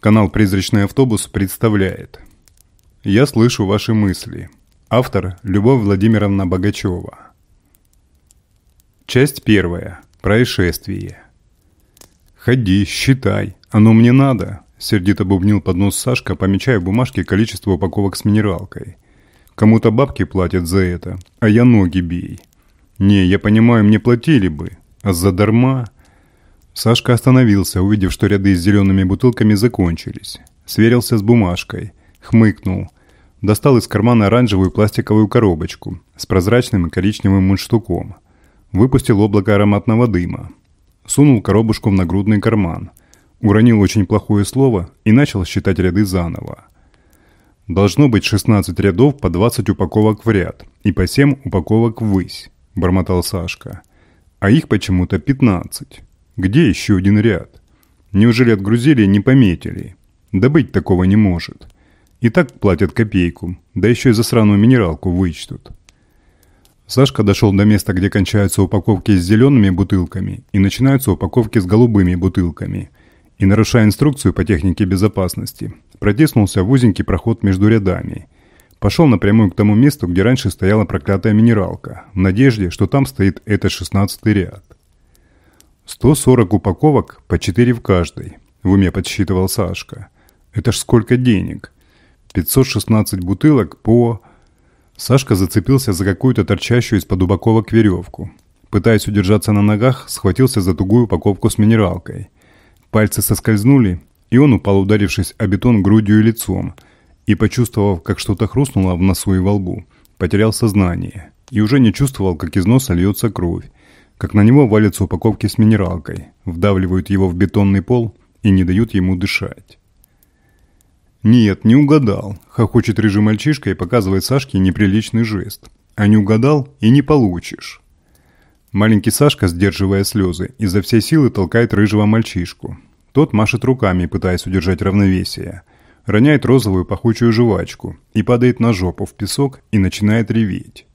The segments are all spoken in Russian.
Канал «Призрачный автобус» представляет «Я слышу ваши мысли». Автор Любовь Владимировна Богачева. Часть первая. Происшествие. «Ходи, считай. Оно мне надо», – сердито бубнил под нос Сашка, помечая в бумажке количество упаковок с минералкой. «Кому-то бабки платят за это, а я ноги бей». «Не, я понимаю, мне платили бы, а задарма...» Сашка остановился, увидев, что ряды с зелеными бутылками закончились. Сверился с бумажкой. Хмыкнул. Достал из кармана оранжевую пластиковую коробочку с прозрачным и коричневым мундштуком. Выпустил облако ароматного дыма. Сунул коробушку в нагрудный карман. Уронил очень плохое слово и начал считать ряды заново. Должно быть 16 рядов по 20 упаковок в ряд и по 7 упаковок ввысь, бормотал Сашка. А их почему-то 15. Где еще один ряд? Неужели отгрузили и не пометили? Да быть такого не может. И так платят копейку, да еще и за сраную минералку вычтут. Сашка дошел до места, где кончаются упаковки с зелеными бутылками и начинаются упаковки с голубыми бутылками. И, нарушая инструкцию по технике безопасности, протиснулся в узенький проход между рядами. Пошел напрямую к тому месту, где раньше стояла проклятая минералка, в надежде, что там стоит этот шестнадцатый ряд. 140 упаковок, по 4 в каждой, в уме подсчитывал Сашка. Это ж сколько денег. 516 бутылок по... Сашка зацепился за какую-то торчащую из-под упаковок веревку. Пытаясь удержаться на ногах, схватился за тугую упаковку с минералкой. Пальцы соскользнули, и он упал, ударившись о бетон грудью и лицом, и, почувствовав, как что-то хрустнуло в носу и во лбу, потерял сознание, и уже не чувствовал, как из носа льется кровь, как на него валятся упаковки с минералкой, вдавливают его в бетонный пол и не дают ему дышать. «Нет, не угадал», – хохочет рыжий мальчишка и показывает Сашке неприличный жест. «А не угадал и не получишь». Маленький Сашка, сдерживая слезы, изо всей силы толкает рыжего мальчишку. Тот машет руками, пытаясь удержать равновесие. Роняет розовую пахучую жвачку и падает на жопу в песок и начинает реветь.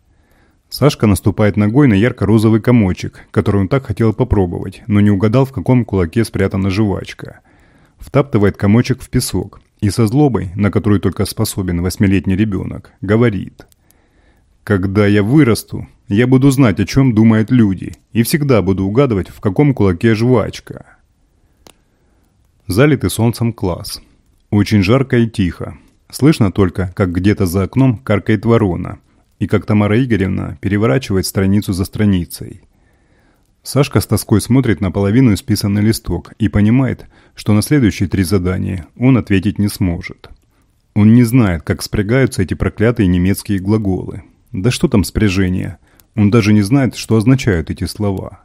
Сашка наступает ногой на ярко-розовый комочек, который он так хотел попробовать, но не угадал, в каком кулаке спрятана жвачка. Втаптывает комочек в песок и со злобой, на которую только способен восьмилетний ребенок, говорит. «Когда я вырасту, я буду знать, о чем думают люди, и всегда буду угадывать, в каком кулаке жвачка». Залитый солнцем класс. Очень жарко и тихо. Слышно только, как где-то за окном каркает ворона – и как Тамара Игоревна переворачивает страницу за страницей. Сашка с тоской смотрит на половину исписанный листок и понимает, что на следующие три задания он ответить не сможет. Он не знает, как спрягаются эти проклятые немецкие глаголы. Да что там спряжение? Он даже не знает, что означают эти слова.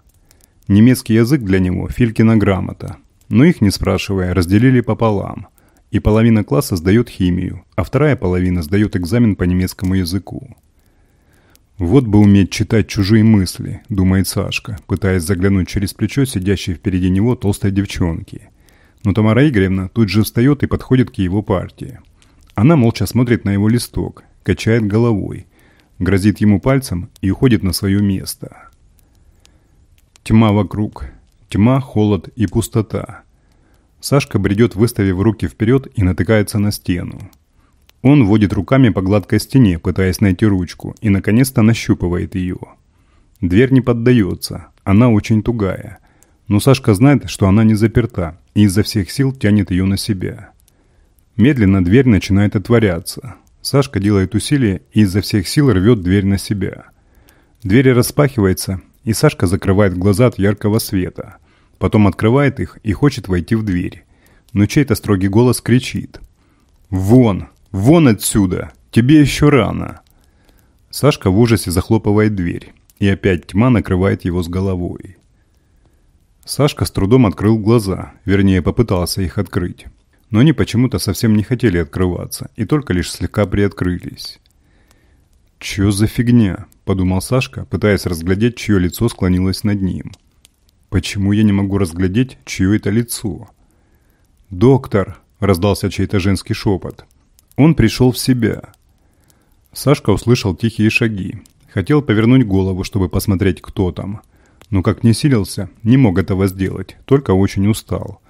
Немецкий язык для него – Филькина грамота. Но их, не спрашивая, разделили пополам. И половина класса сдает химию, а вторая половина сдает экзамен по немецкому языку. «Вот бы уметь читать чужие мысли», – думает Сашка, пытаясь заглянуть через плечо сидящей впереди него толстой девчонки. Но Тамара Игоревна тут же встает и подходит к его партии. Она молча смотрит на его листок, качает головой, грозит ему пальцем и уходит на свое место. Тьма вокруг. Тьма, холод и пустота. Сашка бредет, выставив руки вперед и натыкается на стену. Он водит руками по гладкой стене, пытаясь найти ручку, и наконец-то нащупывает ее. Дверь не поддается, она очень тугая. Но Сашка знает, что она не заперта, и изо всех сил тянет ее на себя. Медленно дверь начинает отворяться. Сашка делает усилие и изо всех сил рвет дверь на себя. Дверь распахивается, и Сашка закрывает глаза от яркого света. Потом открывает их и хочет войти в дверь. Но чей-то строгий голос кричит. «Вон! «Вон отсюда! Тебе еще рано!» Сашка в ужасе захлопывает дверь, и опять тьма накрывает его с головой. Сашка с трудом открыл глаза, вернее попытался их открыть. Но они почему-то совсем не хотели открываться, и только лишь слегка приоткрылись. «Чё за фигня?» – подумал Сашка, пытаясь разглядеть, чье лицо склонилось над ним. «Почему я не могу разглядеть, чье это лицо?» «Доктор!» – раздался чей-то женский шепот. Он пришел в себя. Сашка услышал тихие шаги. Хотел повернуть голову, чтобы посмотреть, кто там. Но как не силился, не мог этого сделать, только очень устал.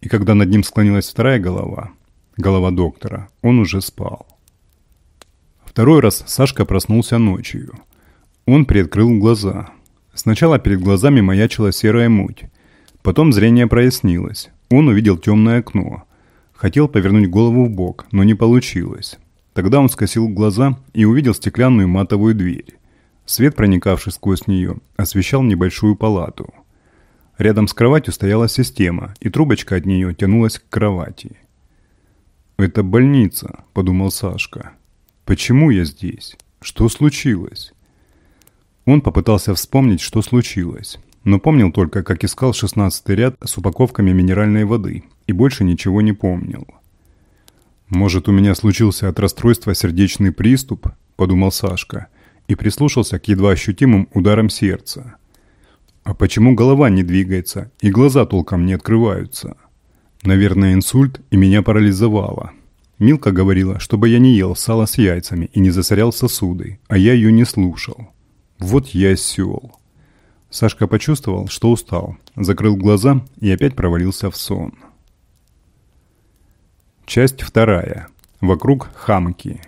и когда над ним склонилась вторая голова, голова доктора, он уже спал. Второй раз Сашка проснулся ночью. Он приоткрыл глаза. Сначала перед глазами маячила серая муть. Потом зрение прояснилось. Он увидел темное окно. Хотел повернуть голову в бок, но не получилось. Тогда он скосил глаза и увидел стеклянную матовую дверь. Свет, проникавший сквозь нее, освещал небольшую палату. Рядом с кроватью стояла система, и трубочка от нее тянулась к кровати. «Это больница», – подумал Сашка. «Почему я здесь? Что случилось?» Он попытался вспомнить, что случилось, но помнил только, как искал шестнадцатый ряд с упаковками минеральной воды, и больше ничего не помнил. «Может, у меня случился от расстройства сердечный приступ?» – подумал Сашка – и прислушался к едва ощутимым ударам сердца. А почему голова не двигается и глаза толком не открываются? Наверное, инсульт и меня парализовало. Милка говорила, чтобы я не ел сало с яйцами и не засорял сосуды, а я ее не слушал. Вот я сел. Сашка почувствовал, что устал, закрыл глаза и опять провалился в сон. Часть вторая. Вокруг хамки.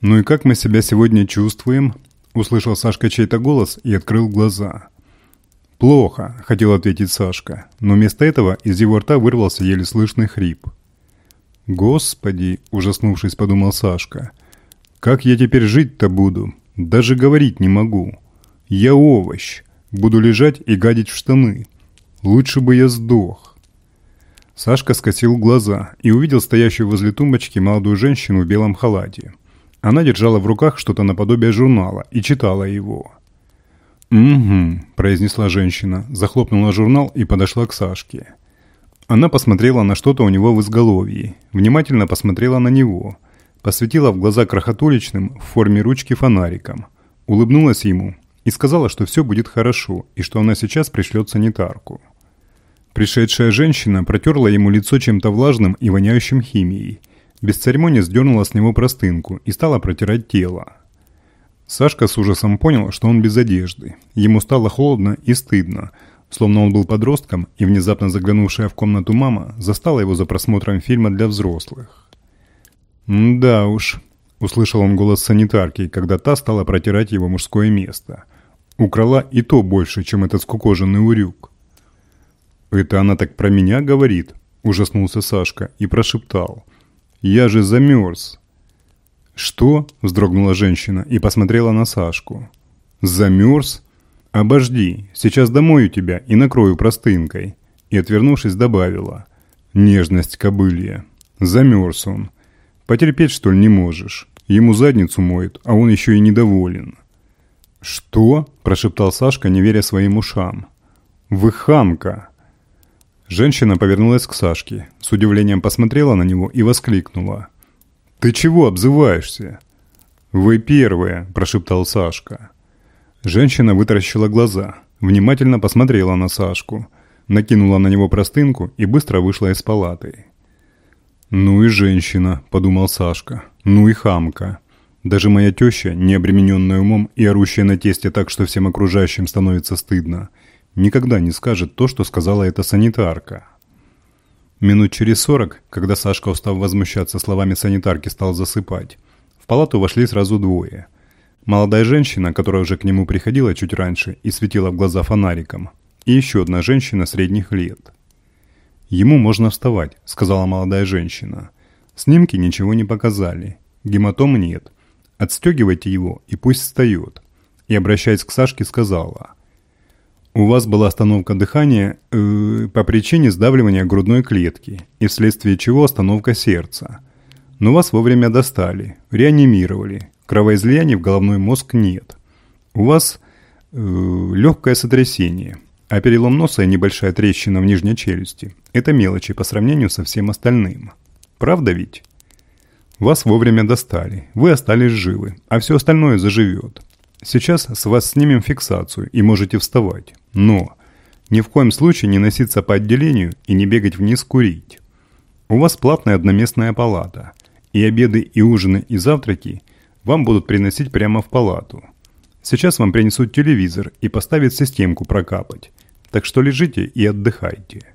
«Ну и как мы себя сегодня чувствуем?» Услышал Сашка чей-то голос и открыл глаза. «Плохо», — хотел ответить Сашка, но вместо этого из его рта вырвался еле слышный хрип. «Господи!» — ужаснувшись, подумал Сашка. «Как я теперь жить-то буду? Даже говорить не могу. Я овощ. Буду лежать и гадить в штаны. Лучше бы я сдох». Сашка скосил глаза и увидел стоящую возле тумбочки молодую женщину в белом халате. Она держала в руках что-то наподобие журнала и читала его. «Угу», – произнесла женщина, захлопнула журнал и подошла к Сашке. Она посмотрела на что-то у него в изголовье, внимательно посмотрела на него, посветила в глаза крохотуличным в форме ручки фонариком, улыбнулась ему и сказала, что все будет хорошо и что она сейчас пришлет санитарку. Пришедшая женщина протерла ему лицо чем-то влажным и воняющим химией – без церемонии сдернула с него простынку и стала протирать тело. Сашка с ужасом понял, что он без одежды. Ему стало холодно и стыдно, словно он был подростком, и внезапно заглянувшая в комнату мама застала его за просмотром фильма для взрослых. «Да уж», – услышал он голос санитарки, когда та стала протирать его мужское место. Украла и то больше, чем этот скукоженный урюк. «Это она так про меня говорит?» – ужаснулся Сашка и прошептал – я же замерз». «Что?» – вздрогнула женщина и посмотрела на Сашку. «Замерз? Обожди, сейчас домою тебя и накрою простынкой». И, отвернувшись, добавила. «Нежность кобылья. Замерз он. Потерпеть, что ли, не можешь? Ему задницу моет, а он еще и недоволен». «Что?» – прошептал Сашка, не веря своим ушам. «Вы хамка!» Женщина повернулась к Сашке, с удивлением посмотрела на него и воскликнула. «Ты чего обзываешься?» «Вы первые», – прошептал Сашка. Женщина вытаращила глаза, внимательно посмотрела на Сашку, накинула на него простынку и быстро вышла из палаты. «Ну и женщина», – подумал Сашка, – «ну и хамка». Даже моя теща, не обремененная умом и орущая на тесте так, что всем окружающим становится стыдно – никогда не скажет то, что сказала эта санитарка. Минут через сорок, когда Сашка, устав возмущаться словами санитарки, стал засыпать, в палату вошли сразу двое. Молодая женщина, которая уже к нему приходила чуть раньше и светила в глаза фонариком, и еще одна женщина средних лет. «Ему можно вставать», — сказала молодая женщина. «Снимки ничего не показали. Гематом нет. Отстегивайте его, и пусть встает». И, обращаясь к Сашке, сказала — у вас была остановка дыхания э, по причине сдавливания грудной клетки, и вследствие чего остановка сердца. Но вас вовремя достали, реанимировали, кровоизлияний в головной мозг нет. У вас э, легкое сотрясение, а перелом носа и небольшая трещина в нижней челюсти – это мелочи по сравнению со всем остальным. Правда ведь? Вас вовремя достали, вы остались живы, а все остальное заживет. Сейчас с вас снимем фиксацию и можете вставать. Но ни в коем случае не носиться по отделению и не бегать вниз курить. У вас платная одноместная палата. И обеды, и ужины, и завтраки вам будут приносить прямо в палату. Сейчас вам принесут телевизор и поставят системку прокапать. Так что лежите и отдыхайте.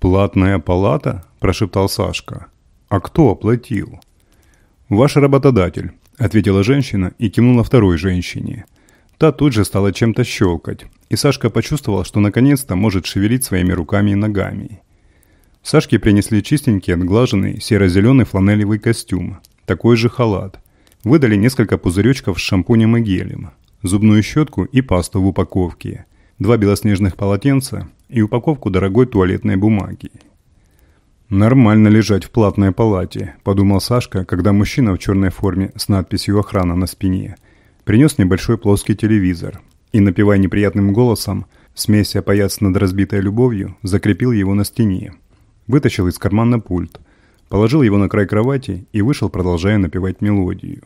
«Платная палата?» – прошептал Сашка. «А кто оплатил?» «Ваш работодатель», – ответила женщина и кивнула второй женщине. Та тут же стала чем-то щелкать, и Сашка почувствовал, что наконец-то может шевелить своими руками и ногами. Сашке принесли чистенький, отглаженный, серо-зеленый фланелевый костюм, такой же халат. Выдали несколько пузыречков с шампунем и гелем, зубную щетку и пасту в упаковке, два белоснежных полотенца и упаковку дорогой туалетной бумаги. «Нормально лежать в платной палате», – подумал Сашка, когда мужчина в черной форме с надписью «Охрана» на спине принес небольшой плоский телевизор и, напевая неприятным голосом, смеся паяц над разбитой любовью, закрепил его на стене. Вытащил из кармана пульт, положил его на край кровати и вышел, продолжая напевать мелодию.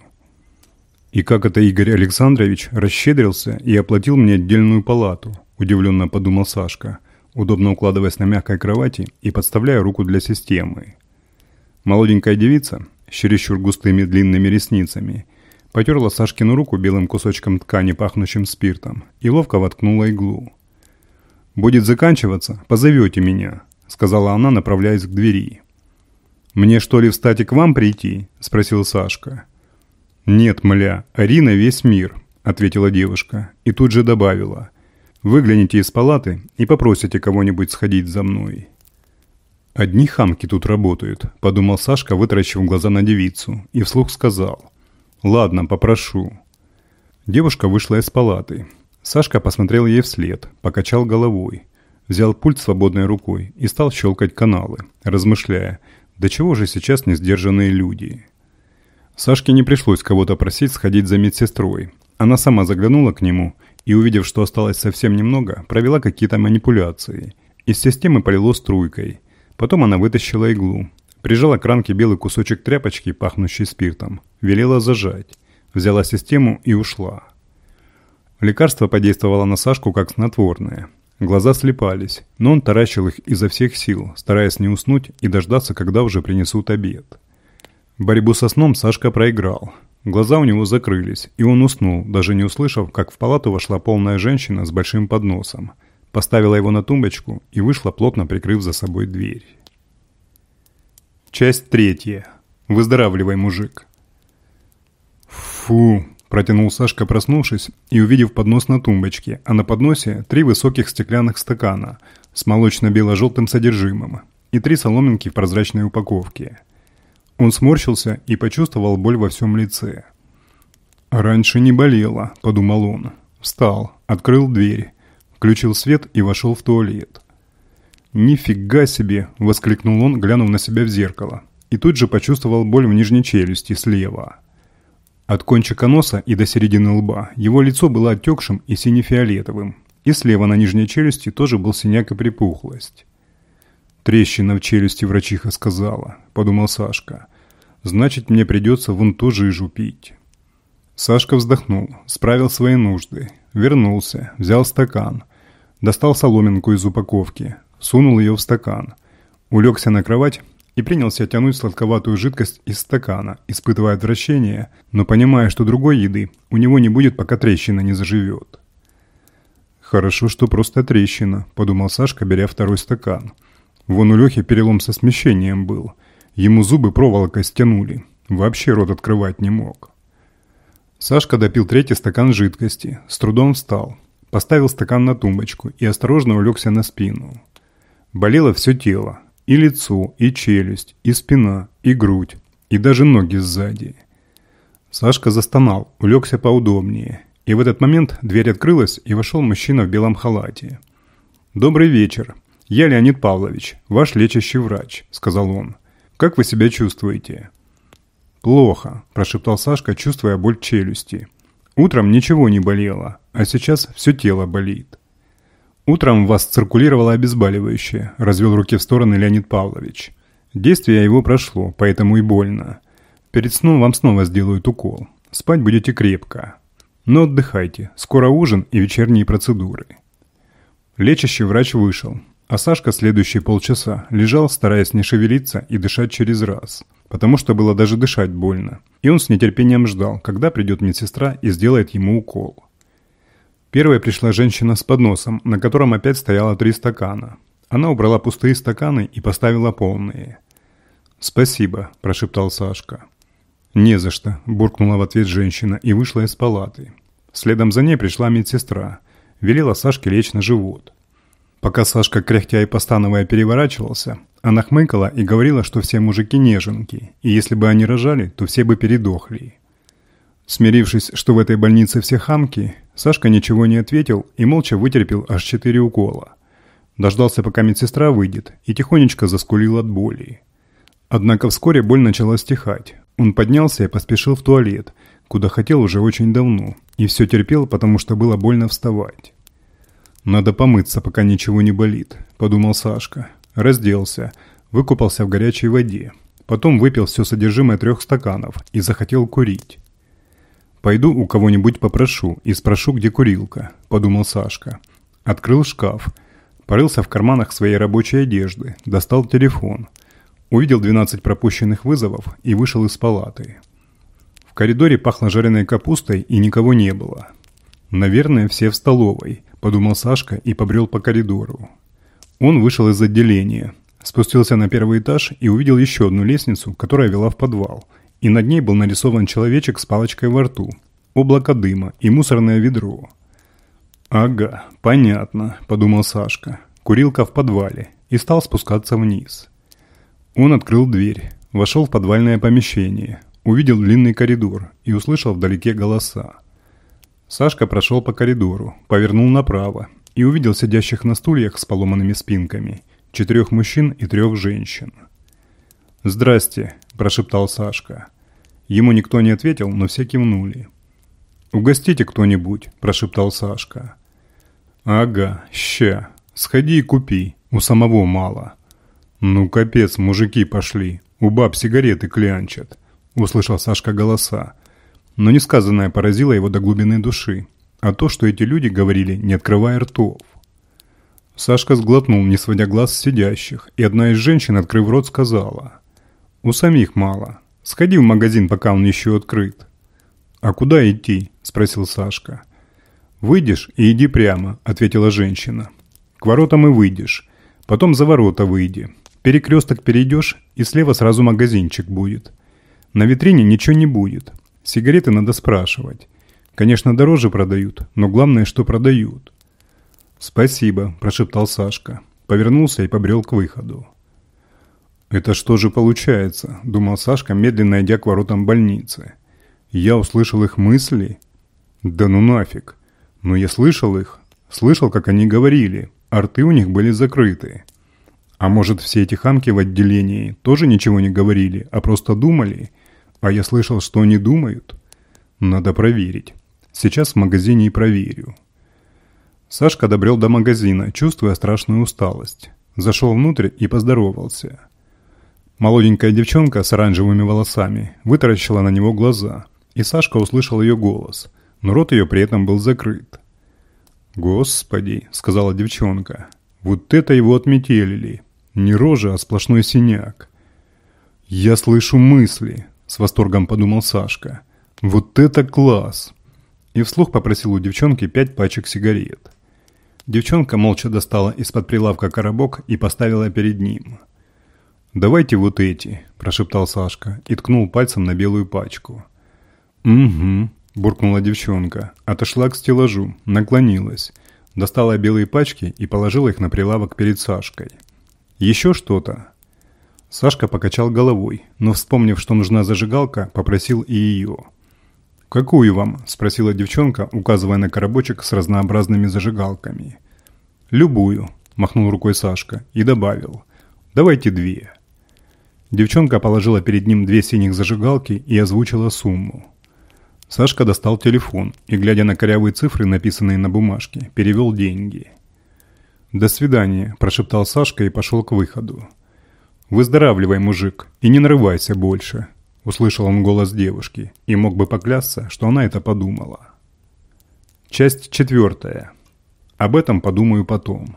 «И как это Игорь Александрович расщедрился и оплатил мне отдельную палату?» – удивленно подумал Сашка – удобно укладываясь на мягкой кровати и подставляя руку для системы. Молоденькая девица с чересчур густыми длинными ресницами потерла Сашкину руку белым кусочком ткани, пахнущим спиртом, и ловко воткнула иглу. «Будет заканчиваться, позовете меня», — сказала она, направляясь к двери. «Мне что ли встать и к вам прийти?» — спросил Сашка. «Нет, мля, Арина весь мир», — ответила девушка и тут же добавила — Выгляните из палаты и попросите кого-нибудь сходить за мной». «Одни хамки тут работают», – подумал Сашка, вытаращив глаза на девицу, и вслух сказал. «Ладно, попрошу». Девушка вышла из палаты. Сашка посмотрел ей вслед, покачал головой, взял пульт свободной рукой и стал щелкать каналы, размышляя, до чего же сейчас несдержанные люди. Сашке не пришлось кого-то просить сходить за медсестрой. Она сама заглянула к нему – и, увидев, что осталось совсем немного, провела какие-то манипуляции. Из системы полило струйкой. Потом она вытащила иглу, прижала к ранке белый кусочек тряпочки, пахнущий спиртом, велела зажать, взяла систему и ушла. Лекарство подействовало на Сашку как снотворное. Глаза слепались, но он таращил их изо всех сил, стараясь не уснуть и дождаться, когда уже принесут обед. Борьбу со сном Сашка проиграл. Глаза у него закрылись, и он уснул, даже не услышав, как в палату вошла полная женщина с большим подносом, поставила его на тумбочку и вышла, плотно прикрыв за собой дверь. Часть третья. Выздоравливай, мужик. Фу, протянул Сашка, проснувшись и увидев поднос на тумбочке, а на подносе три высоких стеклянных стакана с молочно-бело-желтым содержимым и три соломинки в прозрачной упаковке – он сморщился и почувствовал боль во всем лице. «Раньше не болело», – подумал он. Встал, открыл дверь, включил свет и вошел в туалет. «Нифига себе!» – воскликнул он, глянув на себя в зеркало. И тут же почувствовал боль в нижней челюсти слева. От кончика носа и до середины лба его лицо было отекшим и сине-фиолетовым. И слева на нижней челюсти тоже был синяк и припухлость. «Трещина в челюсти врачиха сказала», – подумал Сашка. «Значит, мне придется вон ту жижу пить». Сашка вздохнул, справил свои нужды, вернулся, взял стакан, достал соломинку из упаковки, сунул ее в стакан, улегся на кровать и принялся тянуть сладковатую жидкость из стакана, испытывая отвращение, но понимая, что другой еды у него не будет, пока трещина не заживет. «Хорошо, что просто трещина», – подумал Сашка, беря второй стакан – Вон у Лехи перелом со смещением был. Ему зубы проволокой стянули. Вообще рот открывать не мог. Сашка допил третий стакан жидкости, с трудом встал, поставил стакан на тумбочку и осторожно улегся на спину. Болело все тело, и лицо, и челюсть, и спина, и грудь, и даже ноги сзади. Сашка застонал, улегся поудобнее, и в этот момент дверь открылась, и вошел мужчина в белом халате. «Добрый вечер», «Я Леонид Павлович, ваш лечащий врач», — сказал он. «Как вы себя чувствуете?» «Плохо», – прошептал Сашка, чувствуя боль челюсти. «Утром ничего не болело, а сейчас все тело болит». «Утром вас циркулировало обезболивающее», – развел руки в стороны Леонид Павлович. «Действие его прошло, поэтому и больно. Перед сном вам снова сделают укол. Спать будете крепко. Но отдыхайте, скоро ужин и вечерние процедуры». Лечащий врач вышел. А Сашка следующие полчаса лежал, стараясь не шевелиться и дышать через раз, потому что было даже дышать больно. И он с нетерпением ждал, когда придет медсестра и сделает ему укол. Первой пришла женщина с подносом, на котором опять стояло три стакана. Она убрала пустые стаканы и поставила полные. «Спасибо», – прошептал Сашка. «Не за что», – буркнула в ответ женщина и вышла из палаты. Следом за ней пришла медсестра. Велела Сашке лечь на живот. Пока Сашка, кряхтя и постановая, переворачивался, она хмыкала и говорила, что все мужики неженки, и если бы они рожали, то все бы передохли. Смирившись, что в этой больнице все хамки, Сашка ничего не ответил и молча вытерпел аж четыре укола. Дождался, пока медсестра выйдет, и тихонечко заскулил от боли. Однако вскоре боль начала стихать. Он поднялся и поспешил в туалет, куда хотел уже очень давно, и все терпел, потому что было больно вставать. «Надо помыться, пока ничего не болит», – подумал Сашка. Разделся, выкупался в горячей воде. Потом выпил все содержимое трех стаканов и захотел курить. «Пойду у кого-нибудь попрошу и спрошу, где курилка», – подумал Сашка. Открыл шкаф, порылся в карманах своей рабочей одежды, достал телефон. Увидел 12 пропущенных вызовов и вышел из палаты. В коридоре пахло жареной капустой и никого не было. Наверное, все в столовой –– подумал Сашка и побрел по коридору. Он вышел из отделения, спустился на первый этаж и увидел еще одну лестницу, которая вела в подвал, и над ней был нарисован человечек с палочкой во рту, облако дыма и мусорное ведро. «Ага, понятно», – подумал Сашка. Курилка в подвале и стал спускаться вниз. Он открыл дверь, вошел в подвальное помещение, увидел длинный коридор и услышал вдалеке голоса. Сашка прошел по коридору, повернул направо и увидел сидящих на стульях с поломанными спинками четырех мужчин и трех женщин. «Здрасте», – прошептал Сашка. Ему никто не ответил, но все кивнули. «Угостите кто-нибудь», – прошептал Сашка. «Ага, ща. Сходи и купи. У самого мало». «Ну, капец, мужики пошли. У баб сигареты клянчат», – услышал Сашка голоса но несказанное поразило его до глубины души, а то, что эти люди говорили, не открывая ртов. Сашка сглотнул, не сводя глаз с сидящих, и одна из женщин, открыв рот, сказала. «У самих мало. Сходи в магазин, пока он еще открыт». «А куда идти?» – спросил Сашка. «Выйдешь и иди прямо», – ответила женщина. «К воротам и выйдешь. Потом за ворота выйди. Перекресток перейдешь, и слева сразу магазинчик будет. На витрине ничего не будет. Сигареты надо спрашивать. Конечно, дороже продают, но главное, что продают. «Спасибо», – прошептал Сашка. Повернулся и побрел к выходу. «Это что же получается?» – думал Сашка, медленно идя к воротам больницы. «Я услышал их мысли? Да ну нафиг! Но я слышал их. Слышал, как они говорили, а рты у них были закрыты. А может, все эти хамки в отделении тоже ничего не говорили, а просто думали – а я слышал, что они думают. Надо проверить. Сейчас в магазине и проверю. Сашка добрел до магазина, чувствуя страшную усталость. Зашел внутрь и поздоровался. Молоденькая девчонка с оранжевыми волосами вытаращила на него глаза, и Сашка услышал ее голос, но рот ее при этом был закрыт. «Господи», — сказала девчонка, — «вот это его отметелили. Не рожа, а сплошной синяк». «Я слышу мысли», с восторгом подумал Сашка. «Вот это класс!» И вслух попросил у девчонки пять пачек сигарет. Девчонка молча достала из-под прилавка коробок и поставила перед ним. «Давайте вот эти», – прошептал Сашка и ткнул пальцем на белую пачку. «Угу», – буркнула девчонка, отошла к стеллажу, наклонилась, достала белые пачки и положила их на прилавок перед Сашкой. «Еще что-то?» Сашка покачал головой, но, вспомнив, что нужна зажигалка, попросил и ее. «Какую вам?» – спросила девчонка, указывая на коробочек с разнообразными зажигалками. «Любую», – махнул рукой Сашка и добавил. «Давайте две». Девчонка положила перед ним две синих зажигалки и озвучила сумму. Сашка достал телефон и, глядя на корявые цифры, написанные на бумажке, перевел деньги. «До свидания», – прошептал Сашка и пошел к выходу. «Выздоравливай, мужик, и не нарывайся больше», – услышал он голос девушки и мог бы поклясться, что она это подумала. Часть четвертая. Об этом подумаю потом.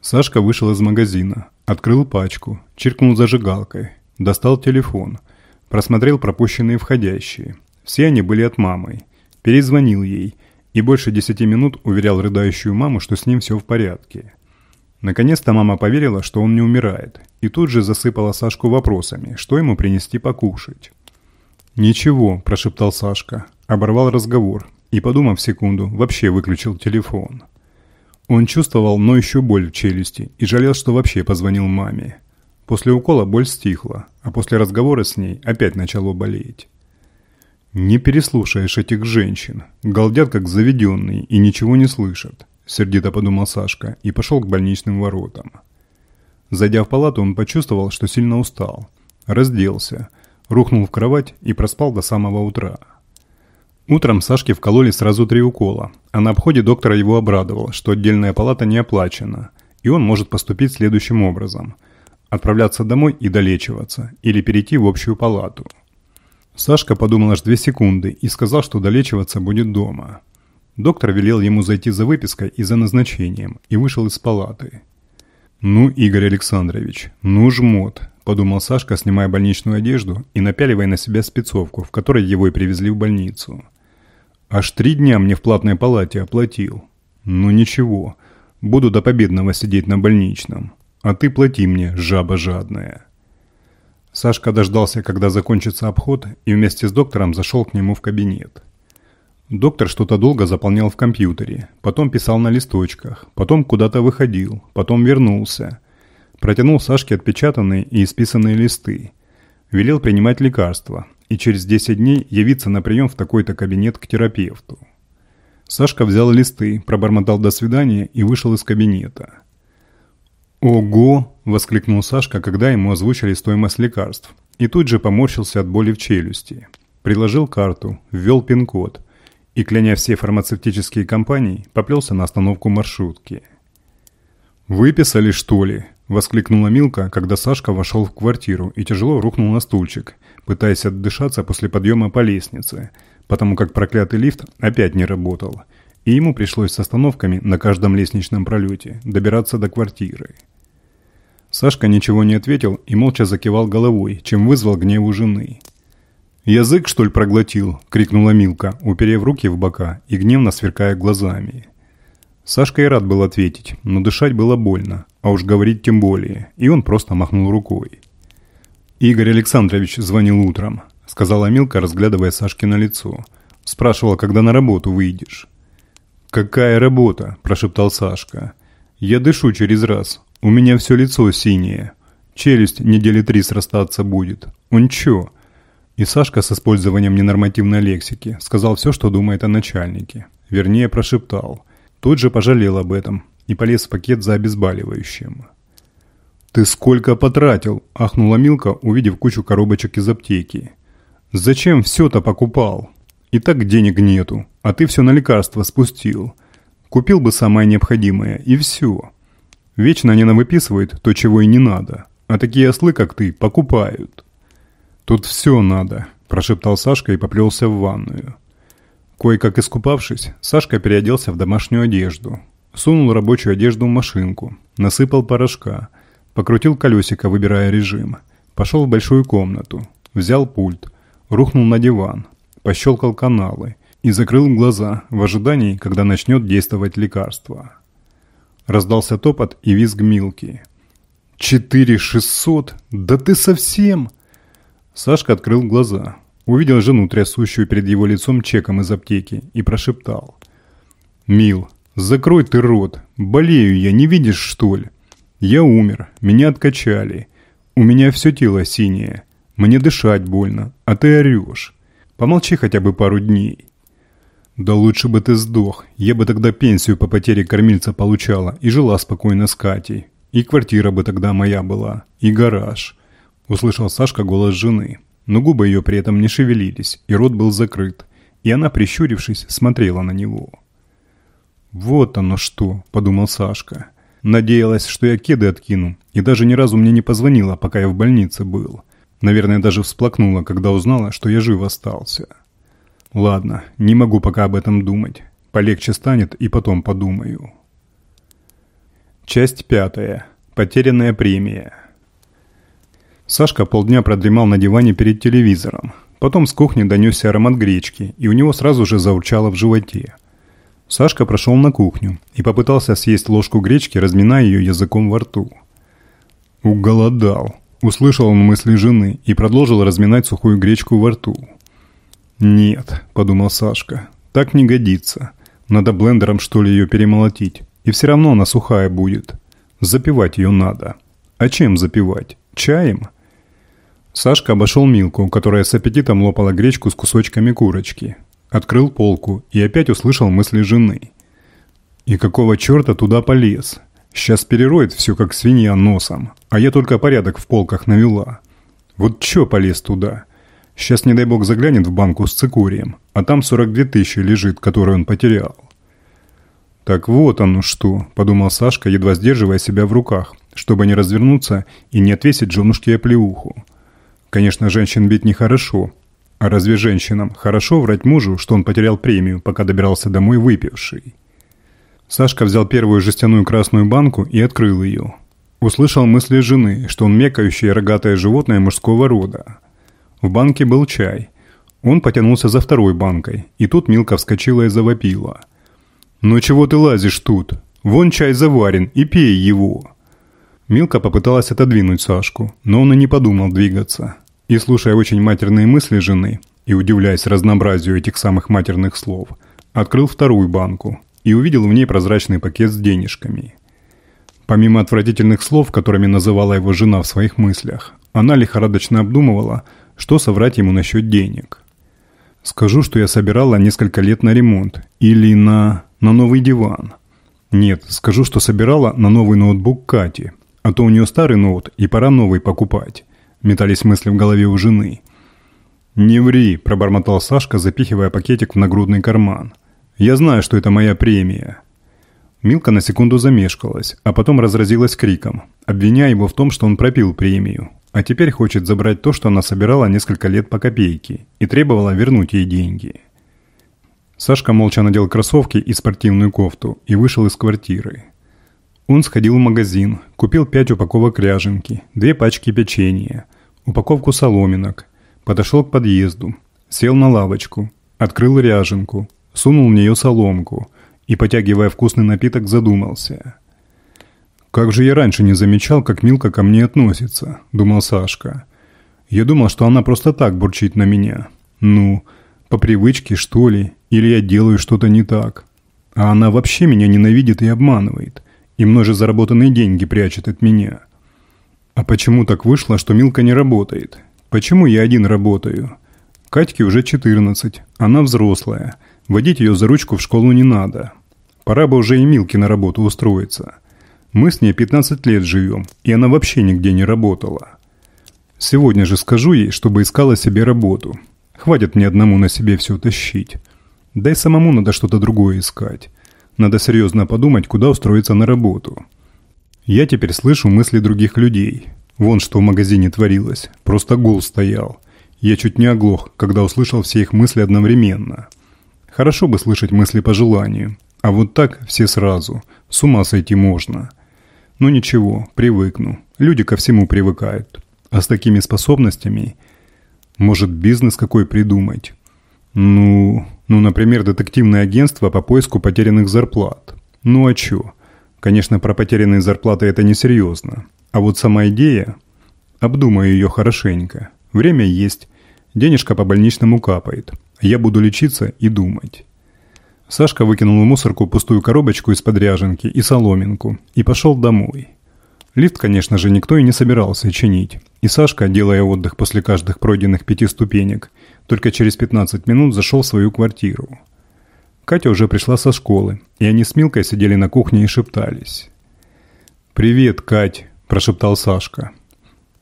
Сашка вышел из магазина, открыл пачку, чиркнул зажигалкой, достал телефон, просмотрел пропущенные входящие. Все они были от мамы. Перезвонил ей и больше десяти минут уверял рыдающую маму, что с ним все в порядке. Наконец-то мама поверила, что он не умирает, и тут же засыпала Сашку вопросами, что ему принести покушать. «Ничего», – прошептал Сашка, оборвал разговор и, подумав секунду, вообще выключил телефон. Он чувствовал ноющую боль в челюсти и жалел, что вообще позвонил маме. После укола боль стихла, а после разговора с ней опять начало болеть. «Не переслушаешь этих женщин. Галдят, как заведенные, и ничего не слышат», – сердито подумал Сашка и пошел к больничным воротам. Зайдя в палату, он почувствовал, что сильно устал. Разделся, рухнул в кровать и проспал до самого утра. Утром Сашке вкололи сразу три укола, а на обходе доктора его обрадовал, что отдельная палата не оплачена, и он может поступить следующим образом – отправляться домой и долечиваться, или перейти в общую палату. Сашка подумал аж две секунды и сказал, что долечиваться будет дома. Доктор велел ему зайти за выпиской и за назначением, и вышел из палаты. «Ну, Игорь Александрович, ну жмот», – подумал Сашка, снимая больничную одежду и напяливая на себя спецовку, в которой его и привезли в больницу. Аж три дня мне в платной палате оплатил. Ну ничего, буду до победного сидеть на больничном. А ты плати мне, жаба жадная. Сашка дождался, когда закончится обход, и вместе с доктором зашел к нему в кабинет. Доктор что-то долго заполнял в компьютере, потом писал на листочках, потом куда-то выходил, потом вернулся. Протянул Сашке отпечатанные и исписанные листы. Велел принимать лекарства, и через 10 дней явиться на прием в такой-то кабинет к терапевту. Сашка взял листы, пробормотал «до свидания» и вышел из кабинета. «Ого!» – воскликнул Сашка, когда ему озвучили стоимость лекарств, и тут же поморщился от боли в челюсти. Приложил карту, ввел пин-код и, кляня все фармацевтические компании, поплелся на остановку маршрутки. «Выписали, что ли?» – воскликнула Милка, когда Сашка вошел в квартиру и тяжело рухнул на стульчик, пытаясь отдышаться после подъема по лестнице, потому как проклятый лифт опять не работал, и ему пришлось с остановками на каждом лестничном пролете добираться до квартиры. Сашка ничего не ответил и молча закивал головой, чем вызвал гнев у жены. «Язык, что ли, проглотил?» – крикнула Милка, уперев руки в бока и гневно сверкая глазами. Сашка и рад был ответить, но дышать было больно, а уж говорить тем более, и он просто махнул рукой. «Игорь Александрович звонил утром», — сказала Милка, разглядывая Сашкино лицо. «Спрашивала, когда на работу выйдешь». «Какая работа?» – прошептал Сашка. «Я дышу через раз. У меня все лицо синее. Челюсть недели три срастаться будет. Он чё?» И Сашка с использованием ненормативной лексики сказал все, что думает о начальнике. Вернее, прошептал. Тут же пожалел об этом и полез в пакет за обезболивающим. «Ты сколько потратил?» – ахнула Милка, увидев кучу коробочек из аптеки. «Зачем все-то покупал? И так денег нету, а ты все на лекарства спустил. Купил бы самое необходимое, и все. Вечно они нам выписывают то, чего и не надо, а такие ослы, как ты, покупают». «Тут все надо», – прошептал Сашка и поплелся в ванную. Кое-как искупавшись, Сашка переоделся в домашнюю одежду, сунул рабочую одежду в машинку, насыпал порошка – Покрутил колесико, выбирая режим. Пошел в большую комнату. Взял пульт. Рухнул на диван. Пощелкал каналы. И закрыл глаза в ожидании, когда начнет действовать лекарство. Раздался топот и визг Милки. «Четыре шестьсот? Да ты совсем...» Сашка открыл глаза. Увидел жену, трясущую перед его лицом чеком из аптеки, и прошептал. «Мил, закрой ты рот. Болею я, не видишь, что ли?» Я умер, меня откачали. У меня все тело синее. Мне дышать больно, а ты орешь. Помолчи хотя бы пару дней. Да лучше бы ты сдох. Я бы тогда пенсию по потере кормильца получала и жила спокойно с Катей. И квартира бы тогда моя была, и гараж. Услышал Сашка голос жены, но губы ее при этом не шевелились, и рот был закрыт, и она, прищурившись, смотрела на него. «Вот оно что», — подумал Сашка. Надеялась, что я кеды откину, и даже ни разу мне не позвонила, пока я в больнице был. Наверное, даже всплакнула, когда узнала, что я жив остался. Ладно, не могу пока об этом думать. Полегче станет, и потом подумаю. Часть пятая. Потерянная премия. Сашка полдня продремал на диване перед телевизором. Потом с кухни донесся аромат гречки, и у него сразу же заурчало в животе. Сашка прошел на кухню и попытался съесть ложку гречки, разминая ее языком во рту. Уголодал. Услышал он мысли жены и продолжил разминать сухую гречку во рту. «Нет», — подумал Сашка, — «так не годится. Надо блендером, что ли, ее перемолотить. И все равно она сухая будет. Запивать ее надо. А чем запивать? Чаем?» Сашка обошел Милку, которая с аппетитом лопала гречку с кусочками курочки. Открыл полку и опять услышал мысли жены. «И какого черта туда полез? Сейчас перероет все как свинья носом, а я только порядок в полках навела. Вот чё полез туда? Сейчас, не дай бог, заглянет в банку с цикорием, а там 42 тысячи лежит, которую он потерял». «Так вот оно что», – подумал Сашка, едва сдерживая себя в руках, чтобы не развернуться и не отвесить женушке оплеуху. Конечно, женщин бить нехорошо. А разве женщинам хорошо врать мужу, что он потерял премию, пока добирался домой выпивший? Сашка взял первую жестяную красную банку и открыл ее. Услышал мысли жены, что он мекающее рогатое животное мужского рода. В банке был чай. Он потянулся за второй банкой, и тут Милка вскочила и завопила. «Ну чего ты лазишь тут? Вон чай заварен, и пей его!» Милка попыталась отодвинуть Сашку, но он и не подумал двигаться. И слушая очень матерные мысли жены и удивляясь разнообразию этих самых матерных слов, открыл вторую банку и увидел в ней прозрачный пакет с денежками. Помимо отвратительных слов, которыми называла его жена в своих мыслях, она лихорадочно обдумывала, что соврать ему насчет денег. «Скажу, что я собирала несколько лет на ремонт или на... на новый диван. Нет, скажу, что собирала на новый ноутбук Кати, а то у нее старый ноут и пора новый покупать метались мысли в голове у жены. «Не ври», – пробормотал Сашка, запихивая пакетик в нагрудный карман. «Я знаю, что это моя премия». Милка на секунду замешкалась, а потом разразилась криком, обвиняя его в том, что он пропил премию, а теперь хочет забрать то, что она собирала несколько лет по копейке, и требовала вернуть ей деньги. Сашка молча надел кроссовки и спортивную кофту и вышел из квартиры. Он сходил в магазин, купил пять упаковок ряженки, две пачки печенья, упаковку соломинок, подошел к подъезду, сел на лавочку, открыл ряженку, сунул в нее соломку и, потягивая вкусный напиток, задумался. «Как же я раньше не замечал, как Милка ко мне относится», – думал Сашка. «Я думал, что она просто так бурчит на меня. Ну, по привычке, что ли, или я делаю что-то не так. А она вообще меня ненавидит и обманывает» и множе заработанные деньги прячет от меня. А почему так вышло, что Милка не работает? Почему я один работаю? Катьке уже 14, она взрослая. Водить ее за ручку в школу не надо. Пора бы уже и Милке на работу устроиться. Мы с ней 15 лет живем, и она вообще нигде не работала. Сегодня же скажу ей, чтобы искала себе работу. Хватит мне одному на себе все тащить. Да и самому надо что-то другое искать. Надо серьезно подумать, куда устроиться на работу. Я теперь слышу мысли других людей. Вон что в магазине творилось. Просто гул стоял. Я чуть не оглох, когда услышал все их мысли одновременно. Хорошо бы слышать мысли по желанию. А вот так все сразу. С ума сойти можно. Ну ничего, привыкну. Люди ко всему привыкают. А с такими способностями... Может, бизнес какой придумать? Ну, ну, например, детективное агентство по поиску потерянных зарплат. Ну а чё? Конечно, про потерянные зарплаты это несерьезно. А вот сама идея... Обдумаю ее хорошенько. Время есть. Денежка по больничному капает. Я буду лечиться и думать. Сашка выкинул в мусорку пустую коробочку из-под ряженки и соломинку и пошел домой. Лифт, конечно же, никто и не собирался чинить. И Сашка, делая отдых после каждых пройденных пяти ступенек, только через 15 минут зашел в свою квартиру. Катя уже пришла со школы, и они с Милкой сидели на кухне и шептались. «Привет, Кать!» – прошептал Сашка.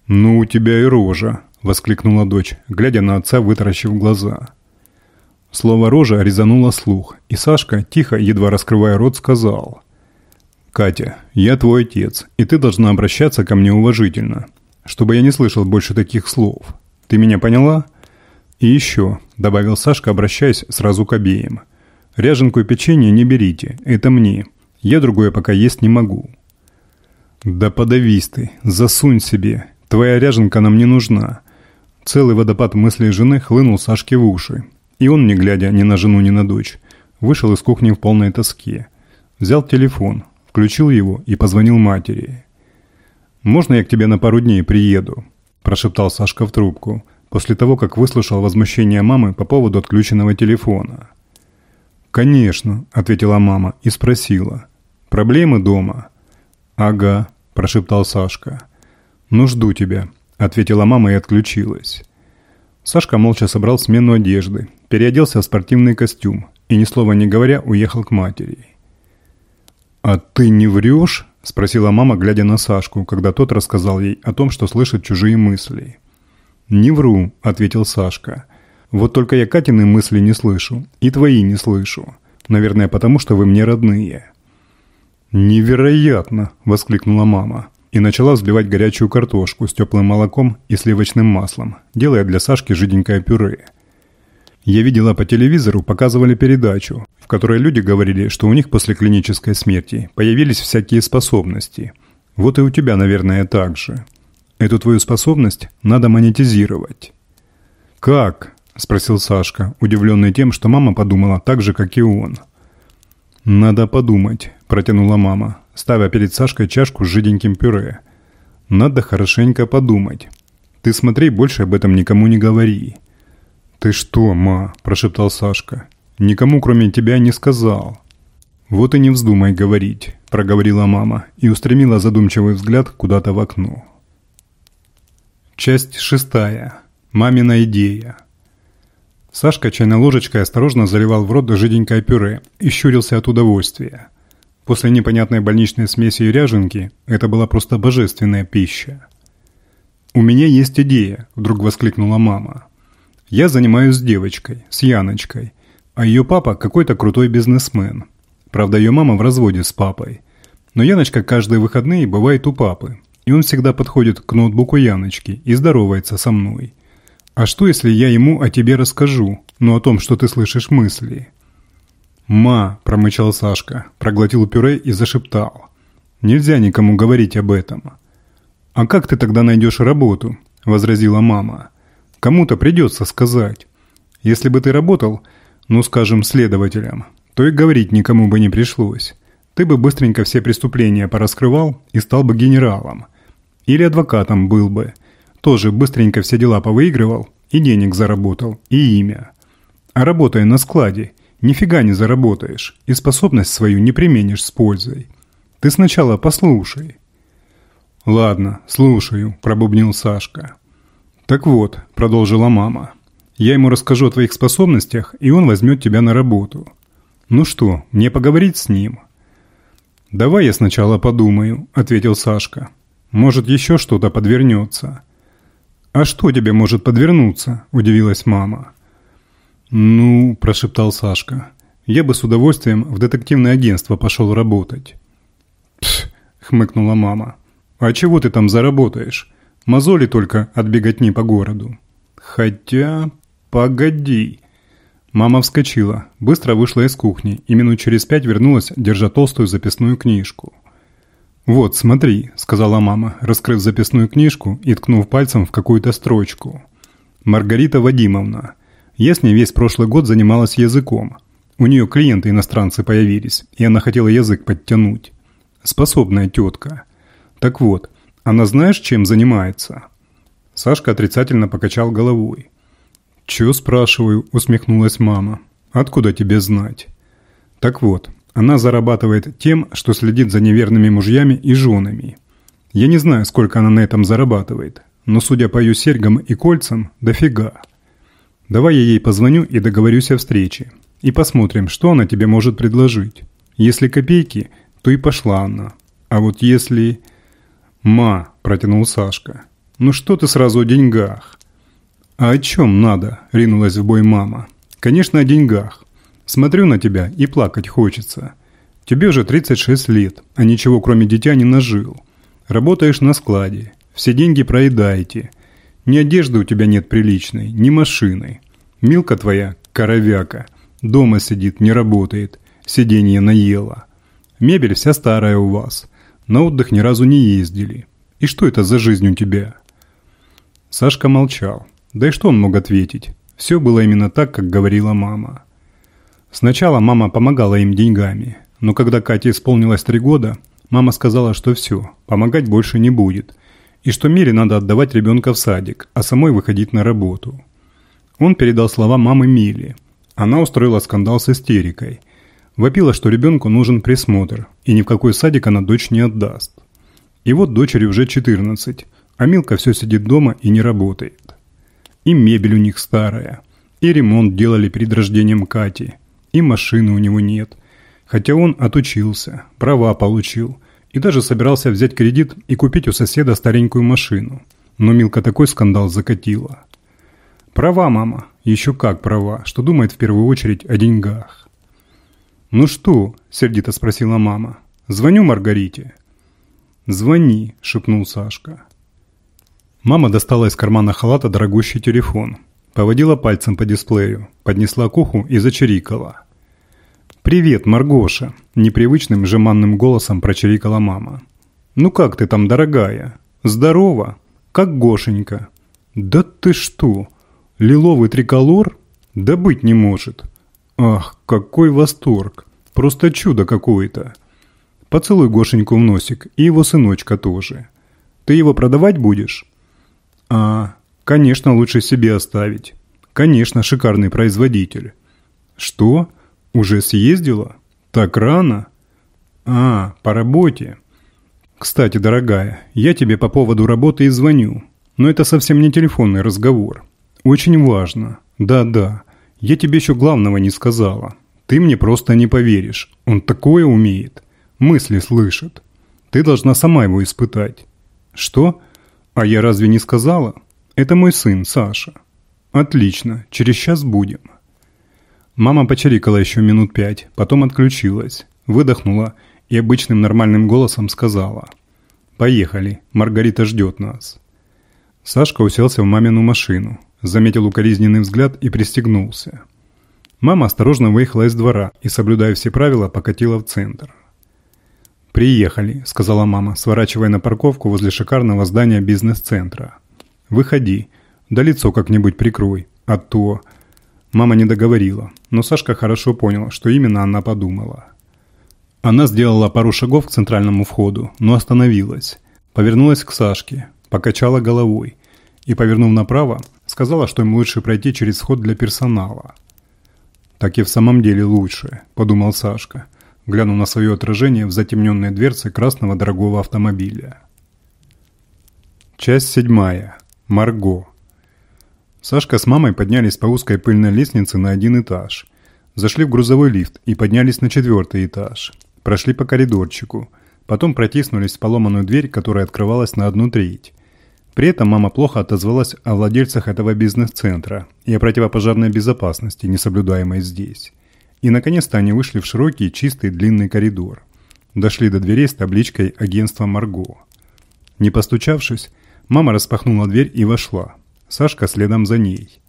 «Ну, у тебя и рожа!» – воскликнула дочь, глядя на отца, вытаращив глаза. Слово «рожа» резануло слух, и Сашка, тихо, едва раскрывая рот, сказал. «Катя, я твой отец, и ты должна обращаться ко мне уважительно, чтобы я не слышал больше таких слов. Ты меня поняла?» «И еще», – добавил Сашка, обращаясь сразу к обеим. «Ряженку и печенье не берите, это мне. Я другое пока есть не могу». «Да подавись ты, засунь себе. Твоя ряженка нам не нужна». Целый водопад мыслей жены хлынул Сашке в уши. И он, не глядя ни на жену, ни на дочь, вышел из кухни в полной тоске. Взял телефон, включил его и позвонил матери. «Можно я к тебе на пару дней приеду?» – прошептал Сашка в трубку, после того, как выслушал возмущение мамы по поводу отключенного телефона. «Конечно», – ответила мама и спросила. «Проблемы дома?» «Ага», – прошептал Сашка. «Ну, жду тебя», – ответила мама и отключилась. Сашка молча собрал смену одежды, переоделся в спортивный костюм и, ни слова не говоря, уехал к матери. «А ты не врешь?» – спросила мама, глядя на Сашку, когда тот рассказал ей о том, что слышит чужие мысли. «Не вру», – ответил Сашка. «Вот только я Катины мысли не слышу, и твои не слышу. Наверное, потому что вы мне родные». «Невероятно!» – воскликнула мама и начала взбивать горячую картошку с теплым молоком и сливочным маслом, делая для Сашки жиденькое пюре. Я видела по телевизору, показывали передачу, в которой люди говорили, что у них после клинической смерти появились всякие способности. Вот и у тебя, наверное, так же. Эту твою способность надо монетизировать. «Как?» – спросил Сашка, удивленный тем, что мама подумала так же, как и он. «Надо подумать», – протянула мама ставя перед Сашкой чашку с жиденьким пюре. «Надо хорошенько подумать. Ты смотри, больше об этом никому не говори». «Ты что, ма?» – прошептал Сашка. «Никому, кроме тебя, не сказал». «Вот и не вздумай говорить», – проговорила мама и устремила задумчивый взгляд куда-то в окно. Часть шестая. Мамина идея. Сашка чайной ложечкой осторожно заливал в рот жиденькое пюре и щурился от удовольствия. После непонятной больничной смеси и ряженки это была просто божественная пища. «У меня есть идея», – вдруг воскликнула мама. «Я занимаюсь с девочкой, с Яночкой, а ее папа какой-то крутой бизнесмен. Правда, ее мама в разводе с папой. Но Яночка каждые выходные бывает у папы, и он всегда подходит к ноутбуку Яночки и здоровается со мной. А что, если я ему о тебе расскажу, но о том, что ты слышишь мысли?» «Ма!» – промычал Сашка, проглотил пюре и зашептал. «Нельзя никому говорить об этом». «А как ты тогда найдешь работу?» – возразила мама. «Кому-то придется сказать. Если бы ты работал, ну, скажем, следователем, то и говорить никому бы не пришлось. Ты бы быстренько все преступления пораскрывал и стал бы генералом. Или адвокатом был бы. Тоже быстренько все дела повыигрывал и денег заработал, и имя. А работая на складе – нифига не заработаешь и способность свою не применишь с пользой. Ты сначала послушай». «Ладно, слушаю», – пробубнил Сашка. «Так вот», – продолжила мама, – «я ему расскажу о твоих способностях, и он возьмет тебя на работу. Ну что, мне поговорить с ним?» «Давай я сначала подумаю», – ответил Сашка. «Может, еще что-то подвернется». «А что тебе может подвернуться?» – удивилась мама. «Ну», – прошептал Сашка, – «я бы с удовольствием в детективное агентство пошел работать». «Пф», – хмыкнула мама, – «а чего ты там заработаешь? Мозоли только от беготни по городу». «Хотя... погоди». Мама вскочила, быстро вышла из кухни и минут через пять вернулась, держа толстую записную книжку. «Вот, смотри», – сказала мама, раскрыв записную книжку и ткнув пальцем в какую-то строчку. «Маргарита Вадимовна, я с ней весь прошлый год занималась языком. У нее клиенты иностранцы появились, и она хотела язык подтянуть. Способная тетка. Так вот, она знаешь, чем занимается?» Сашка отрицательно покачал головой. «Чё, спрашиваю?» – усмехнулась мама. «Откуда тебе знать?» «Так вот, она зарабатывает тем, что следит за неверными мужьями и женами. Я не знаю, сколько она на этом зарабатывает, но, судя по ее серьгам и кольцам, дофига. Давай я ей позвоню и договорюсь о встрече. И посмотрим, что она тебе может предложить. Если копейки, то и пошла она. А вот если... «Ма», – протянул Сашка. «Ну что ты сразу о деньгах?» «А о чем надо?» – ринулась в бой мама. «Конечно, о деньгах. Смотрю на тебя и плакать хочется. Тебе уже 36 лет, а ничего кроме дитя не нажил. Работаешь на складе, все деньги проедаете – ни одежды у тебя нет приличной, ни машины. Милка твоя, коровяка, дома сидит, не работает, сиденье наела. Мебель вся старая у вас, на отдых ни разу не ездили. И что это за жизнь у тебя?» Сашка молчал. Да и что он мог ответить? Все было именно так, как говорила мама. Сначала мама помогала им деньгами, но когда Кате исполнилось три года, мама сказала, что все, помогать больше не будет, и что Мире надо отдавать ребенка в садик, а самой выходить на работу. Он передал слова мамы Миле. Она устроила скандал с истерикой. Вопила, что ребенку нужен присмотр, и ни в какой садик она дочь не отдаст. И вот дочери уже 14, а Милка все сидит дома и не работает. И мебель у них старая, и ремонт делали перед рождением Кати, и машины у него нет. Хотя он отучился, права получил, и даже собирался взять кредит и купить у соседа старенькую машину. Но Милка такой скандал закатила. Права, мама, еще как права, что думает в первую очередь о деньгах. «Ну что?» – сердито спросила мама. «Звоню Маргарите». «Звони», – шепнул Сашка. Мама достала из кармана халата дорогущий телефон. Поводила пальцем по дисплею, поднесла к уху и зачирикала. «Привет, Маргоша!» – непривычным жеманным голосом прочирикала мама. «Ну как ты там, дорогая? Здорово? Как Гошенька?» «Да ты что? Лиловый триколор? Да быть не может!» «Ах, какой восторг! Просто чудо какое-то!» Поцелуй Гошеньку в носик и его сыночка тоже. Ты его продавать будешь? А, конечно, лучше себе оставить. Конечно, шикарный производитель. Что? Уже съездила? Так рано? А, по работе. Кстати, дорогая, я тебе по поводу работы и звоню. Но это совсем не телефонный разговор. Очень важно. Да-да. Я тебе еще главного не сказала. Ты мне просто не поверишь. Он такое умеет мысли слышит. Ты должна сама его испытать. Что? А я разве не сказала? Это мой сын, Саша. Отлично, через час будем. Мама почирикала еще минут пять, потом отключилась, выдохнула и обычным нормальным голосом сказала. «Поехали, Маргарита ждет нас». Сашка уселся в мамину машину, заметил укоризненный взгляд и пристегнулся. Мама осторожно выехала из двора и, соблюдая все правила, покатила в центр. «Приехали», – сказала мама, сворачивая на парковку возле шикарного здания бизнес-центра. «Выходи, да лицо как-нибудь прикрой, а то...» Мама не договорила, но Сашка хорошо понял, что именно она подумала. Она сделала пару шагов к центральному входу, но остановилась. Повернулась к Сашке, покачала головой и, повернув направо, сказала, что им лучше пройти через вход для персонала. «Так и в самом деле лучше», – подумал Сашка – глянув на свое отражение в затемненной дверце красного дорогого автомобиля. Часть седьмая. Марго. Сашка с мамой поднялись по узкой пыльной лестнице на один этаж. Зашли в грузовой лифт и поднялись на четвертый этаж. Прошли по коридорчику. Потом протиснулись в поломанную дверь, которая открывалась на одну треть. При этом мама плохо отозвалась о владельцах этого бизнес-центра и о противопожарной безопасности, не соблюдаемой здесь. И наконец-то они вышли в широкий, чистый, длинный коридор. Дошли до дверей с табличкой «Агентство Марго». Не постучавшись, мама распахнула дверь и вошла. Сашка следом за ней.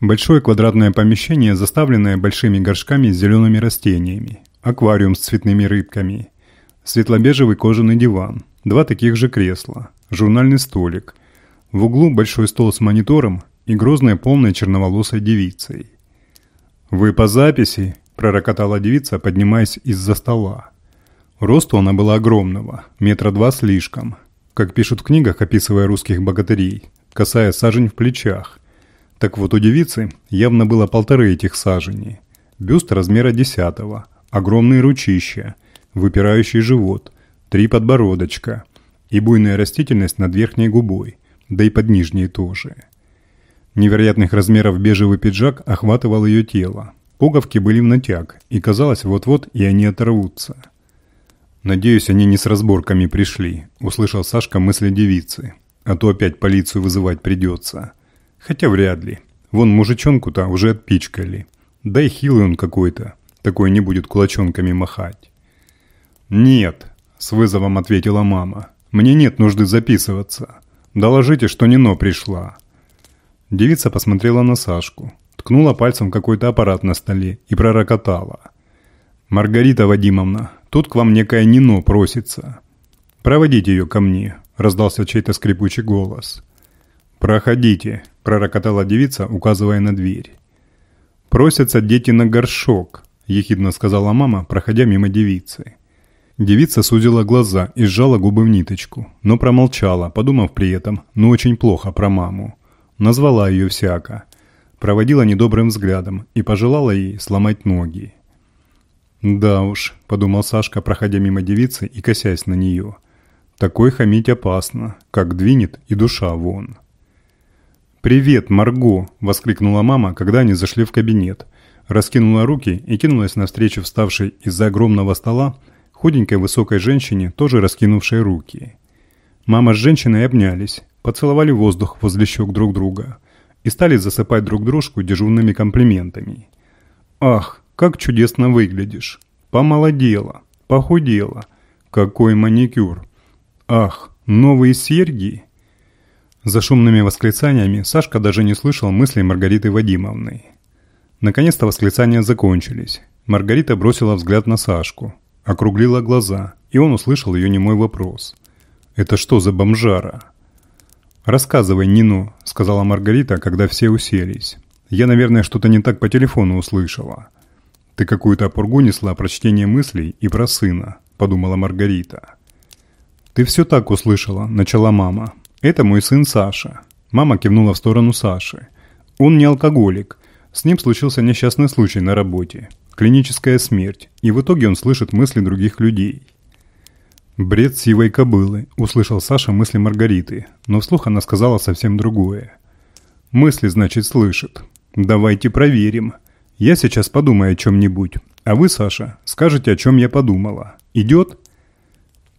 Большое квадратное помещение, заставленное большими горшками с зелеными растениями, аквариум с цветными рыбками, светло-бежевый кожаный диван, два таких же кресла, журнальный столик, в углу большой стол с монитором и грозная полная черноволосой девицей. «Вы по записи?» – пророкотала девица, поднимаясь из-за стола. Росту она была огромного, метра два слишком. Как пишут в книгах, описывая русских богатырей, касая сажень в плечах. Так вот у девицы явно было полторы этих саженей. Бюст размера десятого, огромные ручища, выпирающий живот, три подбородочка и буйная растительность над верхней губой, да и под нижней тоже. Невероятных размеров бежевый пиджак охватывал ее тело. Пуговки были в натяг, и казалось, вот-вот и они оторвутся. «Надеюсь, они не с разборками пришли», – услышал Сашка мысли девицы. «А то опять полицию вызывать придется. Хотя вряд ли. Вон мужичонку-то уже отпичкали. Да и хилый он какой-то. Такой не будет кулачонками махать». «Нет», – с вызовом ответила мама. «Мне нет нужды записываться. Доложите, что Нино пришла». Девица посмотрела на Сашку, ткнула пальцем какой-то аппарат на столе и пророкотала. «Маргарита Вадимовна, тут к вам некая Нино просится. Проводите ее ко мне», – раздался чей-то скрипучий голос. «Проходите», – пророкотала девица, указывая на дверь. «Просятся дети на горшок», – ехидно сказала мама, проходя мимо девицы. Девица сузила глаза и сжала губы в ниточку, но промолчала, подумав при этом, ну очень плохо про маму. Назвала ее всяко. Проводила недобрым взглядом и пожелала ей сломать ноги. «Да уж», – подумал Сашка, проходя мимо девицы и косясь на нее. «Такой хамить опасно, как двинет и душа вон». «Привет, Марго!» – воскликнула мама, когда они зашли в кабинет. Раскинула руки и кинулась навстречу вставшей из-за огромного стола худенькой высокой женщине, тоже раскинувшей руки. Мама с женщиной обнялись, поцеловали воздух возле щек друг друга и стали засыпать друг дружку дежурными комплиментами. «Ах, как чудесно выглядишь! Помолодела, похудела! Какой маникюр! Ах, новые серьги!» За шумными восклицаниями Сашка даже не слышал мыслей Маргариты Вадимовны. Наконец-то восклицания закончились. Маргарита бросила взгляд на Сашку, округлила глаза, и он услышал ее немой вопрос. «Это что за бомжара?» «Рассказывай, Нину», — сказала Маргарита, когда все уселись. «Я, наверное, что-то не так по телефону услышала». «Ты какую-то опургу несла про чтение мыслей и про сына», — подумала Маргарита. «Ты все так услышала», — начала мама. «Это мой сын Саша». Мама кивнула в сторону Саши. «Он не алкоголик. С ним случился несчастный случай на работе. Клиническая смерть. И в итоге он слышит мысли других людей». «Бред сивой кобылы», — услышал Саша мысли Маргариты, но вслух она сказала совсем другое. «Мысли, значит, слышит. Давайте проверим. Я сейчас подумаю о чем-нибудь, а вы, Саша, скажете, о чем я подумала. Идет?»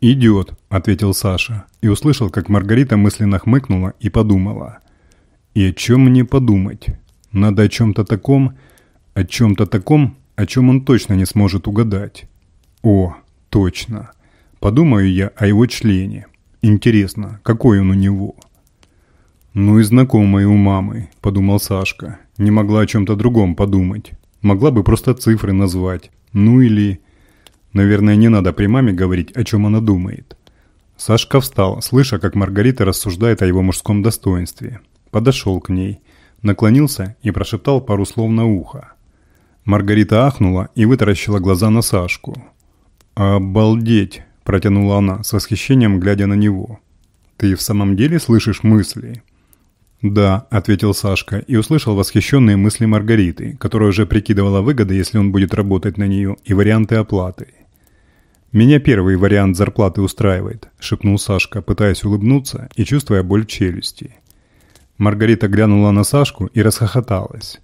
«Идет», — ответил Саша, и услышал, как Маргарита мысленно хмыкнула и подумала. «И о чем мне подумать? Надо о чем-то таком, о чем-то таком, о чем он точно не сможет угадать. О, точно. Подумаю я о его члене. Интересно, какой он у него?» «Ну и знакомый у мамы», — подумал Сашка. Не могла о чем-то другом подумать. Могла бы просто цифры назвать. Ну или... Наверное, не надо при маме говорить, о чем она думает. Сашка встал, слыша, как Маргарита рассуждает о его мужском достоинстве. Подошел к ней, наклонился и прошептал пару слов на ухо. Маргарита ахнула и вытаращила глаза на Сашку. «Обалдеть!» – протянула она, с восхищением глядя на него. «Ты в самом деле слышишь мысли?» «Да», – ответил Сашка и услышал восхищенные мысли Маргариты, которая уже прикидывала выгоды, если он будет работать на нее, и варианты оплаты. «Меня первый вариант зарплаты устраивает», – шепнул Сашка, пытаясь улыбнуться и чувствуя боль челюсти. Маргарита глянула на Сашку и расхохоталась.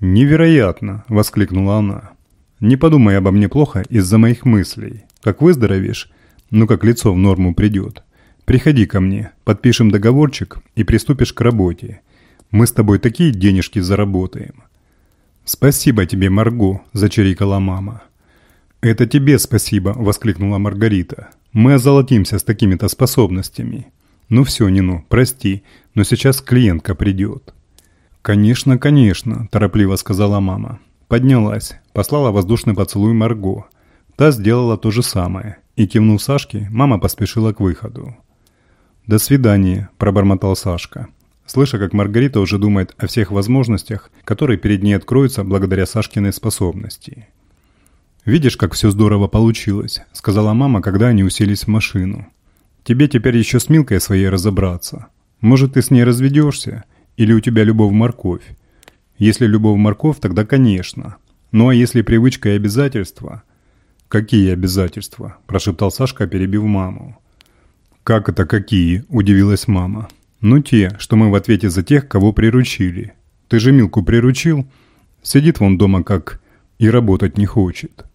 «Невероятно!» – воскликнула она. «Не подумай обо мне плохо из-за моих мыслей. Как выздоровеешь, ну как лицо в норму придет. Приходи ко мне, подпишем договорчик и приступишь к работе. Мы с тобой такие денежки заработаем». «Спасибо тебе, Марго», – зачирикала мама. «Это тебе спасибо», – воскликнула Маргарита. «Мы озолотимся с такими-то способностями». «Ну все, Нину, прости, но сейчас клиентка придет». «Конечно, конечно», – торопливо сказала мама. Поднялась, послала воздушный поцелуй Марго. Та сделала то же самое, и, кивнув Сашке, мама поспешила к выходу. «До свидания», – пробормотал Сашка, слыша, как Маргарита уже думает о всех возможностях, которые перед ней откроются благодаря Сашкиной способности. «Видишь, как все здорово получилось», — сказала мама, когда они уселись в машину. «Тебе теперь еще с Милкой своей разобраться. Может, ты с ней разведешься? Или у тебя любовь-морковь? Если любовь-морковь, тогда конечно. Ну а если привычка и обязательства?» «Какие обязательства?» – прошептал Сашка, перебив маму. «Как это какие?» – удивилась мама. «Ну те, что мы в ответе за тех, кого приручили. Ты же Милку приручил? Сидит вон дома как... и работать не хочет».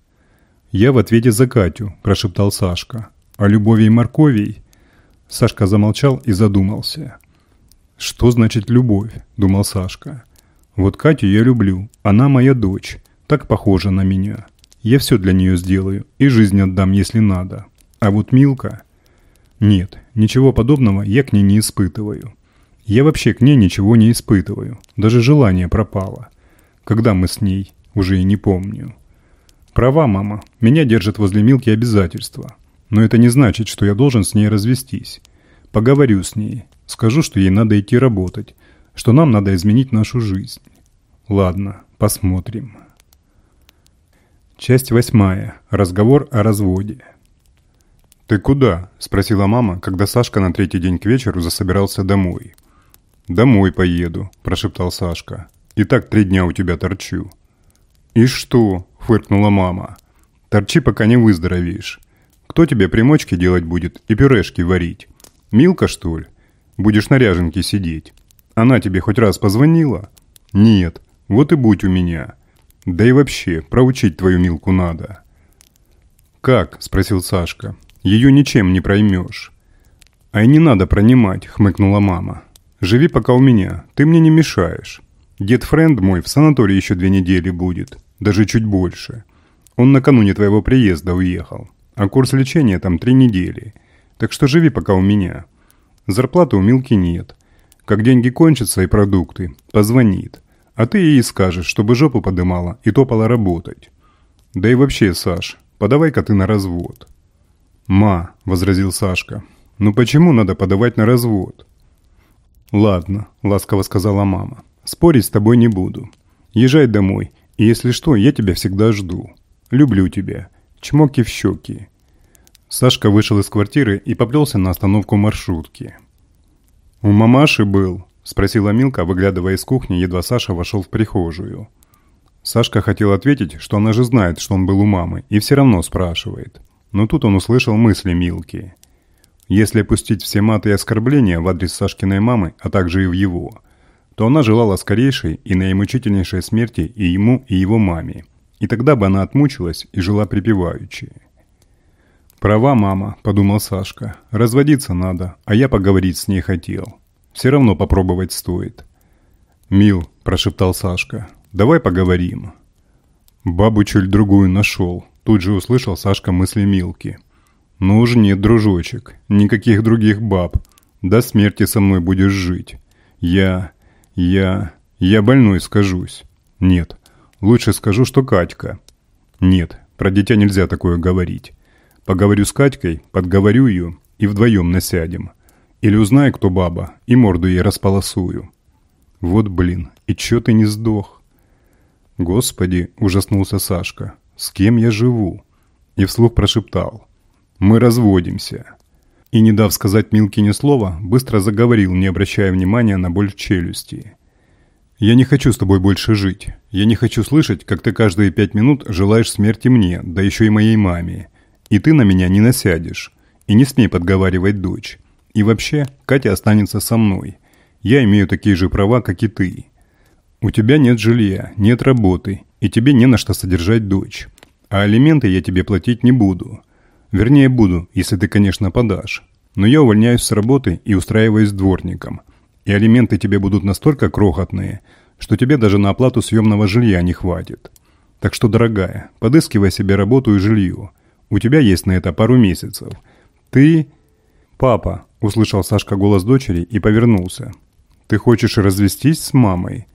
«Я в ответе за Катю», – прошептал Сашка. «А любови и морковей?» Сашка замолчал и задумался. «Что значит любовь?» – думал Сашка. «Вот Катю я люблю. Она моя дочь. Так похожа на меня. Я все для нее сделаю и жизнь отдам, если надо. А вот Милка...» «Нет, ничего подобного я к ней не испытываю. Я вообще к ней ничего не испытываю. Даже желание пропало. Когда мы с ней, уже и не помню». «Права, мама. Меня держат возле Милки обязательства. Но это не значит, что я должен с ней развестись. Поговорю с ней. Скажу, что ей надо идти работать. Что нам надо изменить нашу жизнь». Ладно, посмотрим. Часть восьмая. Разговор о разводе. «Ты куда?» – спросила мама, когда Сашка на третий день к вечеру засобирался домой. «Домой поеду», – прошептал Сашка. «И так три дня у тебя торчу». «И что?» – фыркнула мама. «Торчи, пока не выздоровеешь. Кто тебе примочки делать будет и пюрешки варить? Милка, что ли? Будешь на ряженке сидеть. Она тебе хоть раз позвонила?» «Нет. Вот и будь у меня. Да и вообще, проучить твою Милку надо». «Как?» – спросил Сашка. «Ее ничем не проймешь». «А и не надо пронимать», – хмыкнула мама. «Живи пока у меня, ты мне не мешаешь. Дед Френд мой в санатории еще две недели будет, даже чуть больше. Он накануне твоего приезда уехал, а курс лечения там три недели. Так что живи пока у меня. Зарплаты у Милки нет. Как деньги кончатся и продукты, позвонит. А ты ей скажешь, чтобы жопу подымала и топала работать. Да и вообще, Саш, подавай-ка ты на развод». «Ма», — возразил Сашка, — «ну почему надо подавать на развод?» «Ладно», — ласково сказала мама, — «спорить с тобой не буду. Езжай домой, и если что, я тебя всегда жду. Люблю тебя. Чмоки в щеки». Сашка вышел из квартиры и поплелся на остановку маршрутки. «У мамаши был?» – спросила Милка, выглядывая из кухни, едва Саша вошел в прихожую. Сашка хотел ответить, что она же знает, что он был у мамы, и все равно спрашивает. Но тут он услышал мысли Милки. Если опустить все маты и оскорбления в адрес Сашкиной мамы, а также и в его, то она желала скорейшей и наимучительнейшей смерти и ему, и его маме. И тогда бы она отмучилась и жила припеваючи. «Права мама», – подумал Сашка. «Разводиться надо, а я поговорить с ней хотел». Все равно попробовать стоит. «Мил», – прошептал Сашка, – «давай поговорим». «Бабу чуть другую нашел», – тут же услышал Сашка мысли Милки. «Ну уж нет, дружочек, никаких других баб. До смерти со мной будешь жить. Я... я... я больной скажусь. Нет, лучше скажу, что Катька. Нет, про дитя нельзя такое говорить. Поговорю с Катькой, подговорю ее и вдвоем насядем». Или узнай, кто баба, и морду ей располосую. Вот блин, и чё ты не сдох? Господи, ужаснулся Сашка, с кем я живу? И вслух прошептал. Мы разводимся. И, не дав сказать Милке ни слова, быстро заговорил, не обращая внимания на боль в челюсти. «Я не хочу с тобой больше жить. Я не хочу слышать, как ты каждые пять минут желаешь смерти мне, да еще и моей маме. И ты на меня не насядешь. И не смей подговаривать дочь. И вообще, Катя останется со мной. Я имею такие же права, как и ты. У тебя нет жилья, нет работы, и тебе не на что содержать дочь. А алименты я тебе платить не буду. Вернее, буду, если ты, конечно, подашь. Но я увольняюсь с работы и устраиваюсь дворником. И алименты тебе будут настолько крохотные, что тебе даже на оплату съемного жилья не хватит. Так что, дорогая, подыскивай себе работу и жилье. У тебя есть на это пару месяцев. Ты... Папа, Услышал Сашка голос дочери и повернулся. «Ты хочешь развестись с мамой?»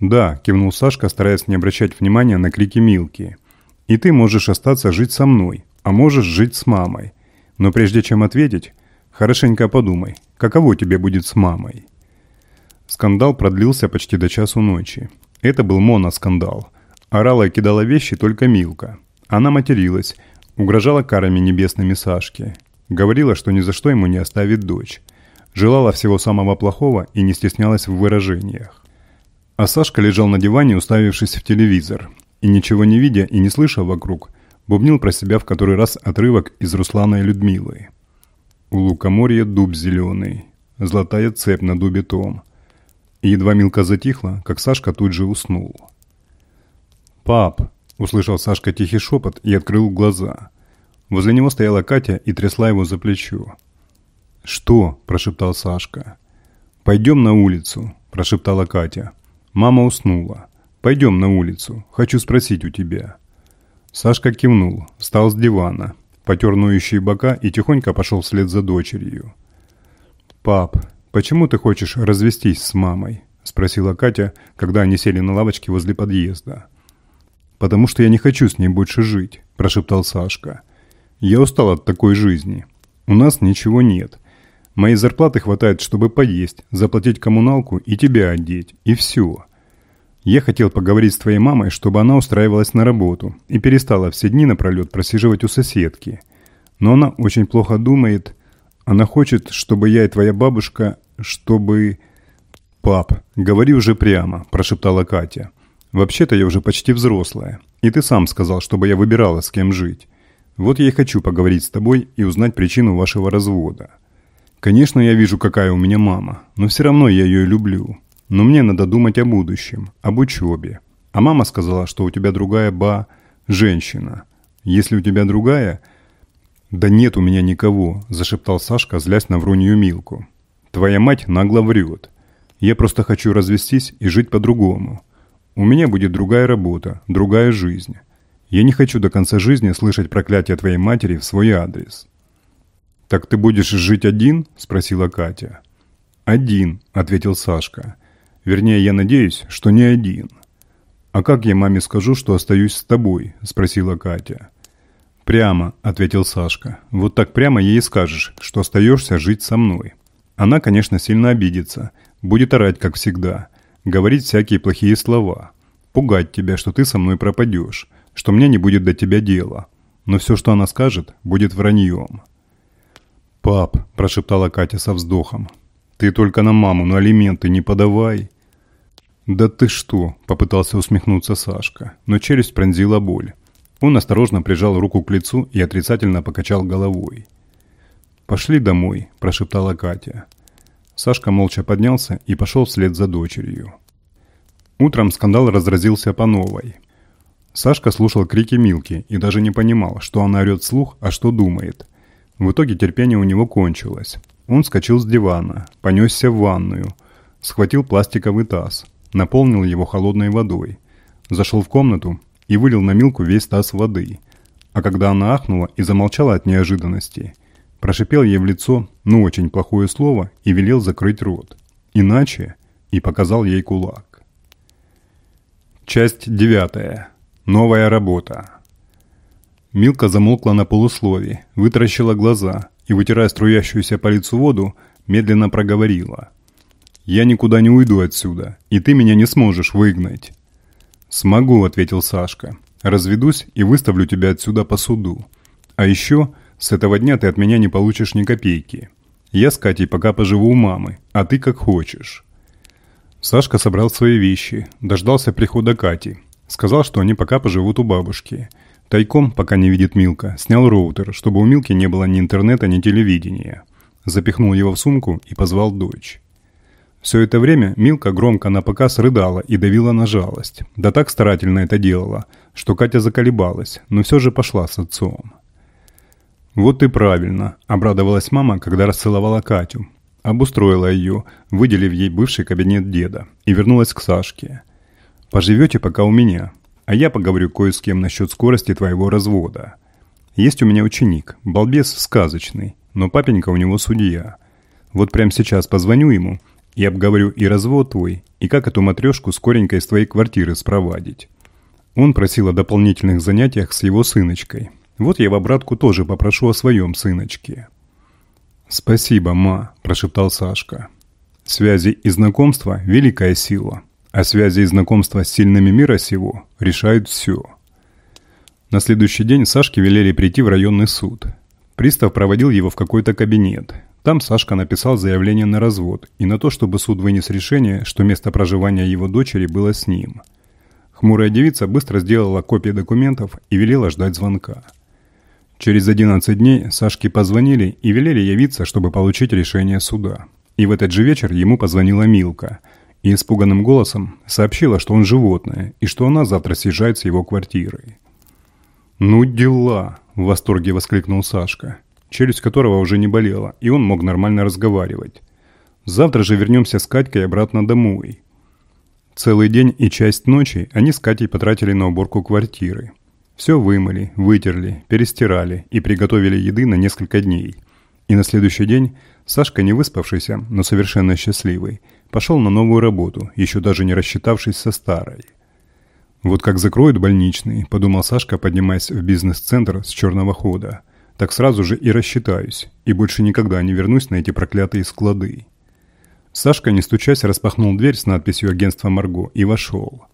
«Да», – кивнул Сашка, стараясь не обращать внимания на крики Милки. «И ты можешь остаться жить со мной, а можешь жить с мамой. Но прежде чем ответить, хорошенько подумай, каково тебе будет с мамой?» Скандал продлился почти до часу ночи. Это был моноскандал. Орала и кидала вещи только Милка. Она материлась, угрожала карами небесными Сашке. Говорила, что ни за что ему не оставит дочь. Желала всего самого плохого и не стеснялась в выражениях. А Сашка лежал на диване, уставившись в телевизор. И ничего не видя и не слыша вокруг, бубнил про себя в который раз отрывок из Руслана и Людмилы. У лукоморья дуб зеленый, золотая цепь на дубе том. И едва Милка затихла, как Сашка тут же уснул. «Пап!» – услышал Сашка тихий шепот и открыл глаза – Возле него стояла Катя и трясла его за плечо. «Что?» – прошептал Сашка. «Пойдем на улицу», – прошептала Катя. «Мама уснула. Пойдем на улицу. Хочу спросить у тебя». Сашка кивнул, встал с дивана, потер ноющие бока и тихонько пошел вслед за дочерью. «Пап, почему ты хочешь развестись с мамой?» – спросила Катя, когда они сели на лавочке возле подъезда. «Потому что я не хочу с ней больше жить», – прошептал Сашка. Я устал от такой жизни. У нас ничего нет. Моей зарплаты хватает, чтобы поесть, заплатить коммуналку и тебя одеть. И все. Я хотел поговорить с твоей мамой, чтобы она устраивалась на работу и перестала все дни напролет просиживать у соседки. Но она очень плохо думает. Она хочет, чтобы я и твоя бабушка, чтобы... «Пап, говори уже прямо», – прошептала Катя. «Вообще-то я уже почти взрослая, и ты сам сказал, чтобы я выбирала, с кем жить. Вот я и хочу поговорить с тобой и узнать причину вашего развода. Конечно, я вижу, какая у меня мама, но все равно я ее люблю. Но мне надо думать о будущем, об учебе. А мама сказала, что у тебя другая ба... женщина. Если у тебя другая... «Да нет у меня никого», – зашептал Сашка, злясь на врунью Милку. «Твоя мать нагло врет. Я просто хочу развестись и жить по-другому. У меня будет другая работа, другая жизнь. Я не хочу до конца жизни слышать проклятие твоей матери в свой адрес». «Так ты будешь жить один?» – спросила Катя. «Один», – ответил Сашка. Вернее, я надеюсь, что не один. «А как я маме скажу, что остаюсь с тобой?» – спросила Катя. «Прямо», – ответил Сашка. «Вот так прямо ей скажешь, что остаешься жить со мной. Она, конечно, сильно обидится, будет орать, как всегда, говорить всякие плохие слова, пугать тебя, что ты со мной пропадешь, что мне не будет до тебя дела. Но все, что она скажет, будет враньем». «Пап», – прошептала Катя со вздохом, – «ты только на маму на алименты не подавай». «Да ты что?» – попытался усмехнуться Сашка, но челюсть пронзила боль. Он осторожно прижал руку к лицу и отрицательно покачал головой. «Пошли домой», – прошептала Катя. Сашка молча поднялся и пошел вслед за дочерью. Утром скандал разразился по новой. Сашка слушал крики Милки и даже не понимал, что она орет вслух, а что думает. В итоге терпение у него кончилось. Он скочил с дивана, понесся в ванную, схватил пластиковый таз – наполнил его холодной водой, зашел в комнату и вылил на Милку весь таз воды. А когда она ахнула и замолчала от неожиданности, прошипел ей в лицо, ну очень плохое слово, и велел закрыть рот. Иначе и показал ей кулак. Часть девятая. Новая работа. Милка замолкла на полуслове, вытаращила глаза и, вытирая струящуюся по лицу воду, медленно проговорила – «Я никуда не уйду отсюда, и ты меня не сможешь выгнать». «Смогу», — ответил Сашка. «Разведусь и выставлю тебя отсюда по суду. А еще с этого дня ты от меня не получишь ни копейки. Я с Катей пока поживу у мамы, а ты как хочешь». Сашка собрал свои вещи, дождался прихода Кати. Сказал, что они пока поживут у бабушки. Тайком, пока не видит Милка, снял роутер, чтобы у Милки не было ни интернета, ни телевидения. Запихнул его в сумку и позвал дочь. Все это время Милка громко на показ рыдала и давила на жалость. Да так старательно это делала, что Катя заколебалась, но все же пошла с отцом. «Вот и правильно», – обрадовалась мама, когда расцеловала Катю. Обустроила ее, выделив ей бывший кабинет деда, и вернулась к Сашке. «Поживете пока у меня, а я поговорю кое с кем насчет скорости твоего развода. Есть у меня ученик, балбес сказочный, но папенька у него судья. Вот прямо сейчас позвоню ему – я обговорю и развод твой, и как эту матрешку скоренько из твоей квартиры спровадить. Он просил о дополнительных занятиях с его сыночкой. Вот я в обратку тоже попрошу о своем сыночке». «Спасибо, ма», – прошептал Сашка. «Связи и знакомства – великая сила, а связи и знакомства с сильными мира сего решают все». На следующий день Сашке велели прийти в районный суд. Пристав проводил его в какой-то кабинет. Там Сашка написал заявление на развод и на то, чтобы суд вынес решение, что место проживания его дочери было с ним. Хмурая девица быстро сделала копии документов и велела ждать звонка. Через 11 дней Сашке позвонили и велели явиться, чтобы получить решение суда. И в этот же вечер ему позвонила Милка и испуганным голосом сообщила, что он животное и что она завтра съезжает с его квартиры. «Ну дела!» – в восторге воскликнул Сашка челюсть которого уже не болела, и он мог нормально разговаривать. Завтра же вернемся с Катькой обратно домой. Целый день и часть ночи они с Катей потратили на уборку квартиры. Все вымыли, вытерли, перестирали и приготовили еды на несколько дней. И на следующий день Сашка, не выспавшийся, но совершенно счастливый, пошел на новую работу, еще даже не рассчитавшись со старой. «Вот как закроют больничный», – подумал Сашка, поднимаясь в бизнес-центр с черного хода – так сразу же и рассчитаюсь, и больше никогда не вернусь на эти проклятые склады. Сашка, не стучась, распахнул дверь с надписью «Агентство Марго» и вошел.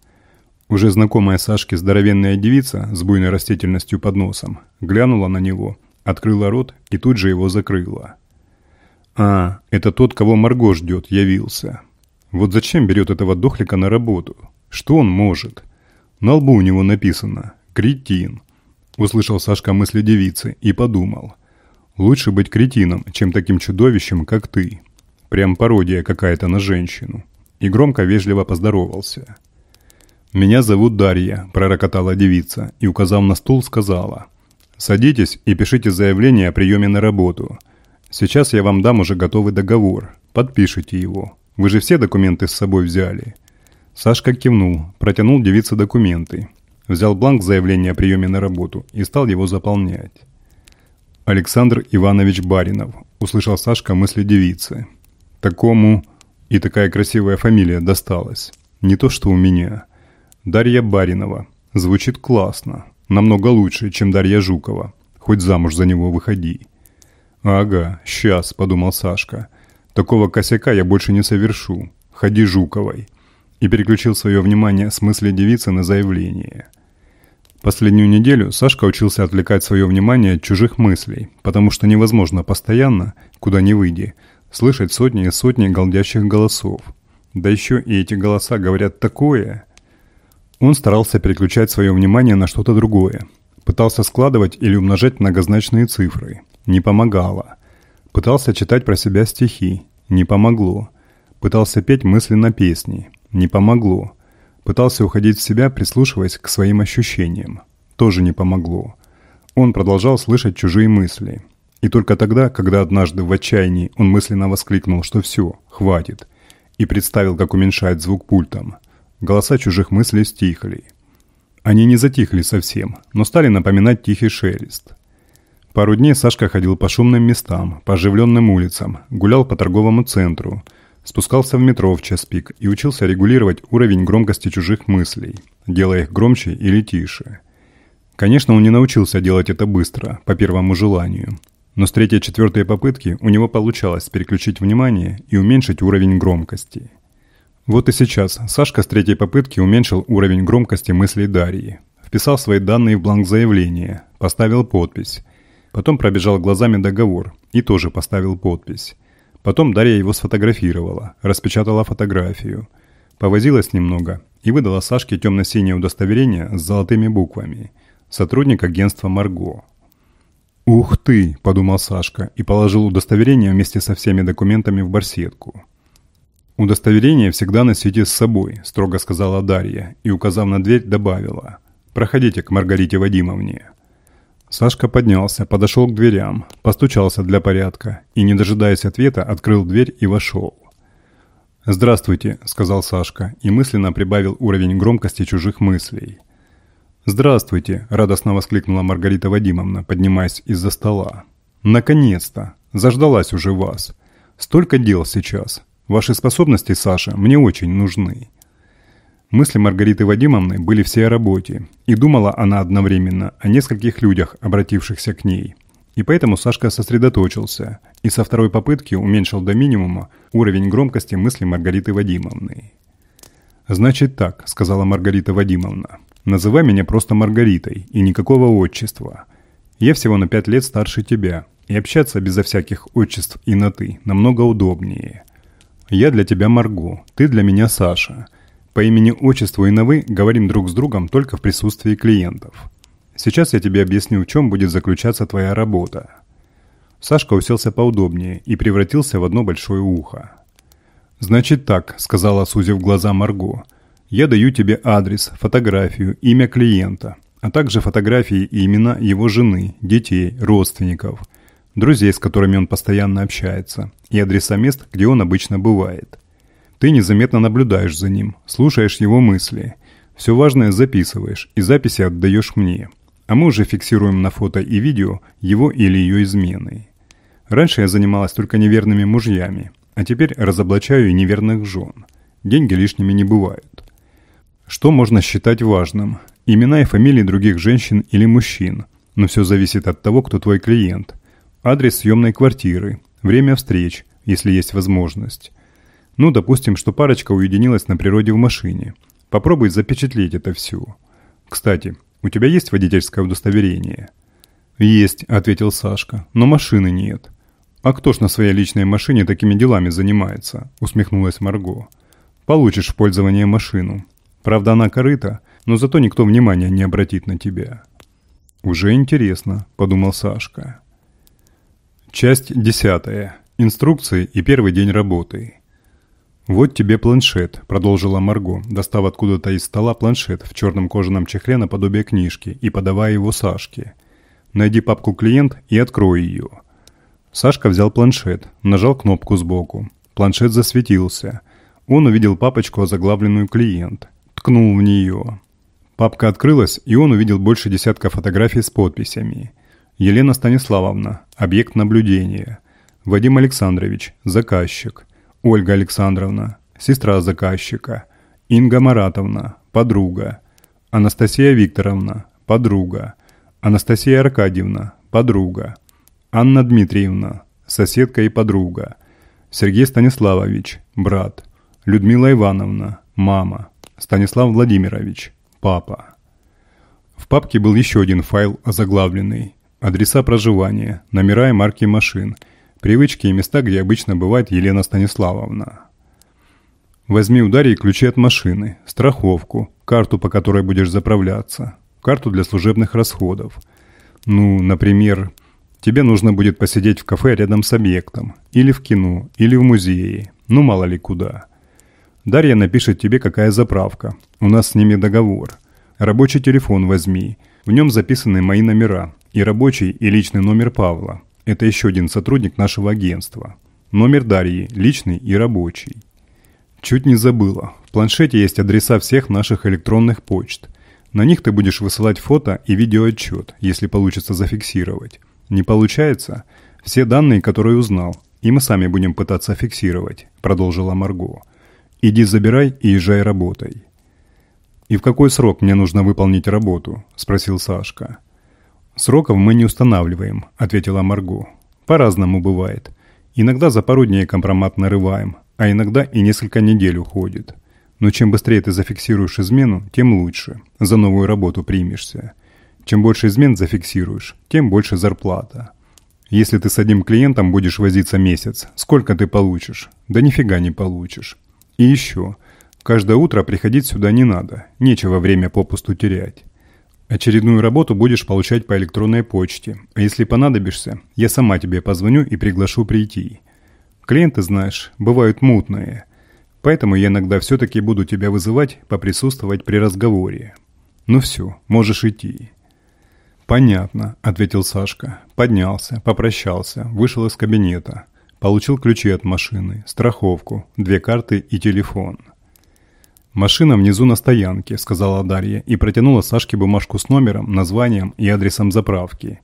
Уже знакомая Сашке здоровенная девица с буйной растительностью под носом глянула на него, открыла рот и тут же его закрыла. «А, это тот, кого Марго ждет, явился. Вот зачем берет этого дохлика на работу? Что он может?» На лбу у него написано «Кретин». Услышал Сашка мысли девицы и подумал. «Лучше быть кретином, чем таким чудовищем, как ты. Прям пародия какая-то на женщину». И громко вежливо поздоровался. «Меня зовут Дарья», – пророкотала девица и, указав на стул, сказала. «Садитесь и пишите заявление о приеме на работу. Сейчас я вам дам уже готовый договор. Подпишите его. Вы же все документы с собой взяли». Сашка кивнул, протянул девице документы. Взял бланк заявления о приеме на работу и стал его заполнять. «Александр Иванович Баринов», – услышал Сашка мысли девицы. «Такому и такая красивая фамилия досталась. Не то, что у меня». Дарья Баринова. Звучит классно. Намного лучше, чем Дарья Жукова. Хоть замуж за него выходи. «Ага, сейчас», — подумал Сашка. «Такого косяка я больше не совершу. Ходи Жуковой». И переключил свое внимание с мысли девицы на заявление. Последнюю неделю Сашка учился отвлекать свое внимание от чужих мыслей, потому что невозможно постоянно, куда ни выйди, слышать сотни и сотни голдящих голосов. Да еще и эти голоса говорят такое, он старался переключать свое внимание на что-то другое. Пытался складывать или умножать многозначные цифры. Не помогало. Пытался читать про себя стихи. Не помогло. Пытался петь мысленно песни. Не помогло. Пытался уходить в себя, прислушиваясь к своим ощущениям. Тоже не помогло. Он продолжал слышать чужие мысли. И только тогда, когда однажды в отчаянии он мысленно воскликнул, что все, хватит, и представил, как уменьшает звук пультом – Голоса чужих мыслей стихли. Они не затихли совсем, но стали напоминать тихий шелест. Пару дней Сашка ходил по шумным местам, по оживленным улицам, гулял по торговому центру, спускался в метро в час пик и учился регулировать уровень громкости чужих мыслей, делая их громче или тише. Конечно, он не научился делать это быстро, по первому желанию, но с третьей-четвертой попытки у него получалось переключить внимание и уменьшить уровень громкости – вот и сейчас Сашка с третьей попытки уменьшил уровень громкости мыслей Дарьи. Вписал свои данные в бланк заявления, поставил подпись. Потом пробежал глазами договор и тоже поставил подпись. Потом Дарья его сфотографировала, распечатала фотографию. Повозилась немного и выдала Сашке темно-синее удостоверение с золотыми буквами. Сотрудник агентства «Марго». «Ух ты!» – подумал Сашка и положил удостоверение вместе со всеми документами в барсетку. «Удостоверение всегда носите с собой», – строго сказала Дарья и, указав на дверь, добавила. «Проходите к Маргарите Вадимовне». Сашка поднялся, подошел к дверям, постучался для порядка и, не дожидаясь ответа, открыл дверь и вошел. «Здравствуйте», – сказал Сашка и мысленно прибавил уровень громкости чужих мыслей. «Здравствуйте», – радостно воскликнула Маргарита Вадимовна, поднимаясь из-за стола. «Наконец-то! Заждалась уже вас. Столько дел сейчас. Ваши способности, Саша, мне очень нужны». Мысли Маргариты Вадимовны были все о работе, и думала она одновременно о нескольких людях, обратившихся к ней. И поэтому Сашка сосредоточился и со второй попытки уменьшил до минимума уровень громкости мысли Маргариты Вадимовны. «Значит так», — сказала Маргарита Вадимовна, — «называй меня просто Маргаритой и никакого отчества. Я всего на пять лет старше тебя, и общаться безо всяких отчеств и на «ты» намного удобнее. Я для тебя Марго, ты для меня Саша. По имени-отчеству и на «вы» говорим друг с другом только в присутствии клиентов. Сейчас я тебе объясню, в чем будет заключаться твоя работа». Сашка уселся поудобнее и превратился в одно большое ухо. «Значит так», — сказала, сузив глаза Марго. «Я даю тебе адрес, фотографию, имя клиента, а также фотографии и имена его жены, детей, родственников — друзей, с которыми он постоянно общается, и адреса мест, где он обычно бывает. Ты незаметно наблюдаешь за ним, слушаешь его мысли. Все важное записываешь и записи отдаешь мне. А мы уже фиксируем на фото и видео его или ее измены. Раньше я занималась только неверными мужьями, а теперь разоблачаю и неверных жен. Деньги лишними не бывают. Что можно считать важным? Имена и фамилии других женщин или мужчин. Но все зависит от того, кто твой клиент – Адрес съемной квартиры, время встреч, если есть возможность. Ну, допустим, что парочка уединилась на природе в машине. Попробуй запечатлеть это все. Кстати, у тебя есть водительское удостоверение?» «Есть», — ответил Сашка, — «но машины нет». «А кто ж на своей личной машине такими делами занимается?» — усмехнулась Марго. «Получишь в пользование машину. Правда, она корыта, но зато никто внимания не обратит на тебя». «Уже интересно», — подумал Сашка. Часть десятая. Инструкции и первый день работы. «Вот тебе планшет», — продолжила Марго, достав откуда-то из стола планшет в черном кожаном чехле наподобие книжки и подавая его Сашке. «Найди папку «Клиент» и открой ее». Сашка взял планшет, нажал кнопку сбоку. Планшет засветился. Он увидел папочку, озаглавленную «Клиент». Ткнул в нее. Папка открылась, и он увидел больше десятка фотографий с подписями. Елена Станиславовна, объект наблюдения. Вадим Александрович, заказчик. Ольга Александровна, сестра заказчика. Инга Маратовна, подруга. Анастасия Викторовна, подруга. Анастасия Аркадьевна, подруга. Анна Дмитриевна, соседка и подруга. Сергей Станиславович, брат. Людмила Ивановна, мама. Станислав Владимирович, папа. В папке был еще один файл озаглавленный. Адреса проживания, номера и марки машин, привычки и места, где обычно бывает Елена Станиславовна. Возьми у Дарьи ключи от машины, страховку, карту, по которой будешь заправляться, карту для служебных расходов. Ну, например, Тебе нужно будет посидеть в кафе рядом с объектом, или в кино, или в музее, ну мало ли куда. Дарья напишет тебе, какая заправка. У нас с ними договор. Рабочий телефон возьми. В нем записаны мои номера. И рабочий, и личный номер Павла. Это еще один сотрудник нашего агентства. Номер Дарьи, личный и рабочий. Чуть не забыла. В планшете есть адреса всех наших электронных почт. На них ты будешь высылать фото и видеоотчет, если получится зафиксировать. Не получается? Все данные, которые узнал, и мы сами будем пытаться фиксировать», – продолжила Марго. «Иди забирай и езжай работай». «И в какой срок мне нужно выполнить работу?» – спросил Сашка. «Сроков мы не устанавливаем», – ответила Марго. «По-разному бывает. Иногда за пару дней компромат нарываем, а иногда и несколько недель уходит. Но чем быстрее ты зафиксируешь измену, тем лучше. За новую работу примешься. Чем больше измен зафиксируешь, тем больше зарплата. Если ты с одним клиентом будешь возиться месяц, сколько ты получишь? Да нифига не получишь. И еще. Каждое утро приходить сюда не надо. Нечего время попусту терять. Очередную работу будешь получать по электронной почте. А если понадобишься, я сама тебе позвоню и приглашу прийти. Клиенты, знаешь, бывают мутные. Поэтому я иногда все-таки буду тебя вызывать поприсутствовать при разговоре. Ну все, можешь идти. «Понятно», — ответил Сашка. Поднялся, попрощался, вышел из кабинета. Получил ключи от машины, страховку, две карты и телефон. «Машина внизу на стоянке», — сказала Дарья и протянула Сашке бумажку с номером, названием и адресом заправки.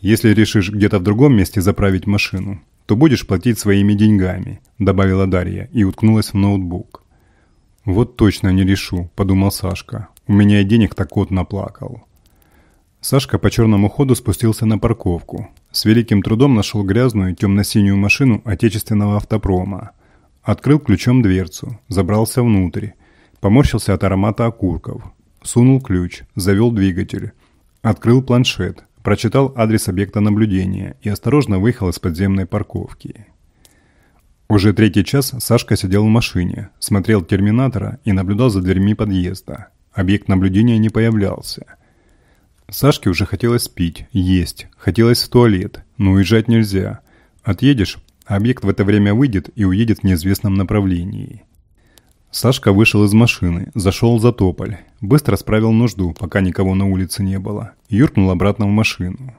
«Если решишь где-то в другом месте заправить машину, то будешь платить своими деньгами», — добавила Дарья и уткнулась в ноутбук. «Вот точно не решу», — подумал Сашка. «У меня и денег-то кот наплакал». Сашка по черному ходу спустился на парковку. С великим трудом нашел грязную темно-синюю машину отечественного автопрома. Открыл ключом дверцу, забрался внутрь. Поморщился от аромата окурков. Сунул ключ, завел двигатель. Открыл планшет, прочитал адрес объекта наблюдения и осторожно выехал из подземной парковки. Уже третий час Сашка сидел в машине, смотрел терминатора и наблюдал за дверьми подъезда. Объект наблюдения не появлялся. Сашке уже хотелось пить, есть, хотелось в туалет, но уезжать нельзя. Отъедешь, объект в это время выйдет и уедет в неизвестном направлении. Сашка вышел из машины, зашел за тополь, быстро справил нужду, пока никого на улице не было, и юркнул обратно в машину.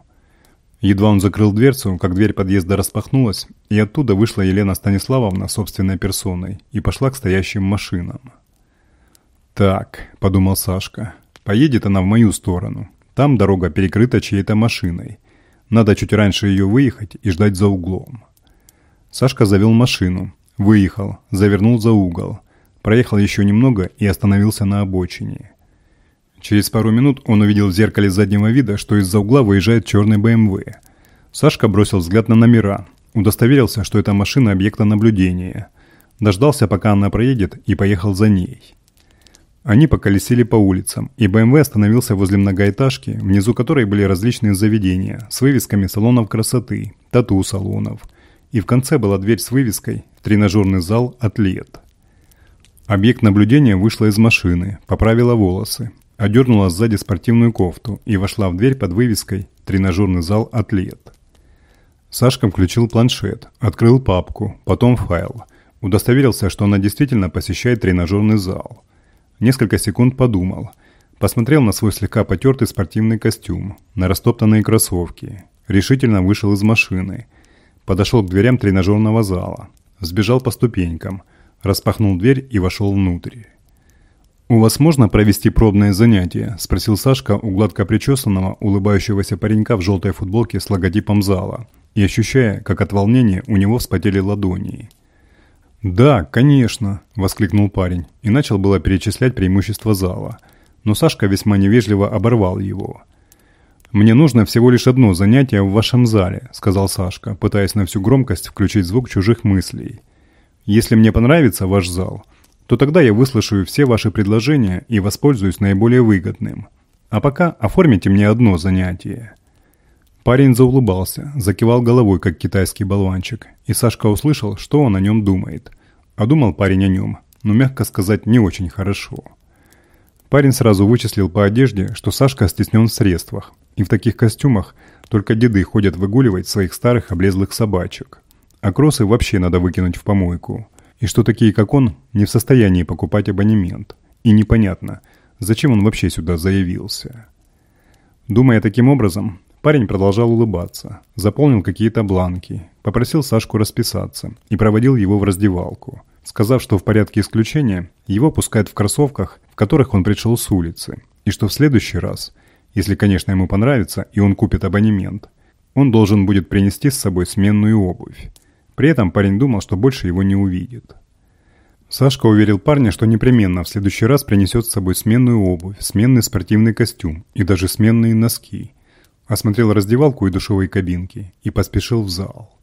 Едва он закрыл дверцу, как дверь подъезда распахнулась, и оттуда вышла Елена Станиславовна собственной персоной и пошла к стоящим машинам. «Так», — подумал Сашка, — «поедет она в мою сторону, там дорога перекрыта чьей-то машиной. Надо чуть раньше ее выехать и ждать за углом. Сашка завел машину, выехал, завернул за угол, проехал еще немного и остановился на обочине. Через пару минут он увидел в зеркале заднего вида, что из-за угла выезжает черный БМВ. Сашка бросил взгляд на номера, удостоверился, что это машина объекта наблюдения. Дождался, пока она проедет, и поехал за ней. Они поколесили по улицам, и БМВ остановился возле многоэтажки, внизу которой были различные заведения с вывесками салонов красоты, тату-салонов. И в конце была дверь с вывеской «Тренажерный зал «Атлет». Объект наблюдения вышла из машины, поправила волосы, одернула сзади спортивную кофту и вошла в дверь под вывеской «Тренажерный зал «Атлет». Сашка включил планшет, открыл папку, потом файл. Удостоверился, что она действительно посещает тренажерный зал. Несколько секунд подумал. Посмотрел на свой слегка потертый спортивный костюм, на растоптанные кроссовки. Решительно вышел из машины. Подошел к дверям тренажерного зала. Сбежал по ступенькам. Распахнул дверь и вошел внутрь. «У вас можно провести пробное занятие?» – спросил Сашка у гладко причесанного, улыбающегося паренька в желтой футболке с логотипом зала – и ощущая, как от волнения у него вспотели ладони. «Да, конечно!» – воскликнул парень и начал было перечислять преимущества зала. Но Сашка весьма невежливо оборвал его. «Мне нужно всего лишь одно занятие в вашем зале», – сказал Сашка, пытаясь на всю громкость включить звук чужих мыслей. «Если мне понравится ваш зал, то тогда я выслушаю все ваши предложения и воспользуюсь наиболее выгодным. А пока оформите мне одно занятие». Парень заулыбался, закивал головой, как китайский болванчик, и Сашка услышал, что он о нем думает. А думал парень о нем, но, мягко сказать, не очень хорошо. Парень сразу вычислил по одежде, что Сашка стеснен в средствах, и в таких костюмах только деды ходят выгуливать своих старых облезлых собачек. А кроссы вообще надо выкинуть в помойку. И что такие, как он, не в состоянии покупать абонемент. И непонятно, зачем он вообще сюда заявился. Думая таким образом, Парень продолжал улыбаться, заполнил какие-то бланки, попросил Сашку расписаться и проводил его в раздевалку, сказав, что в порядке исключения его пускают в кроссовках, в которых он пришел с улицы, и что в следующий раз, если, конечно, ему понравится и он купит абонемент, он должен будет принести с собой сменную обувь. При этом парень думал, что больше его не увидит. Сашка уверил парня, что непременно в следующий раз принесет с собой сменную обувь, сменный спортивный костюм и даже сменные носки – осмотрел раздевалку и душевые кабинки и поспешил в зал.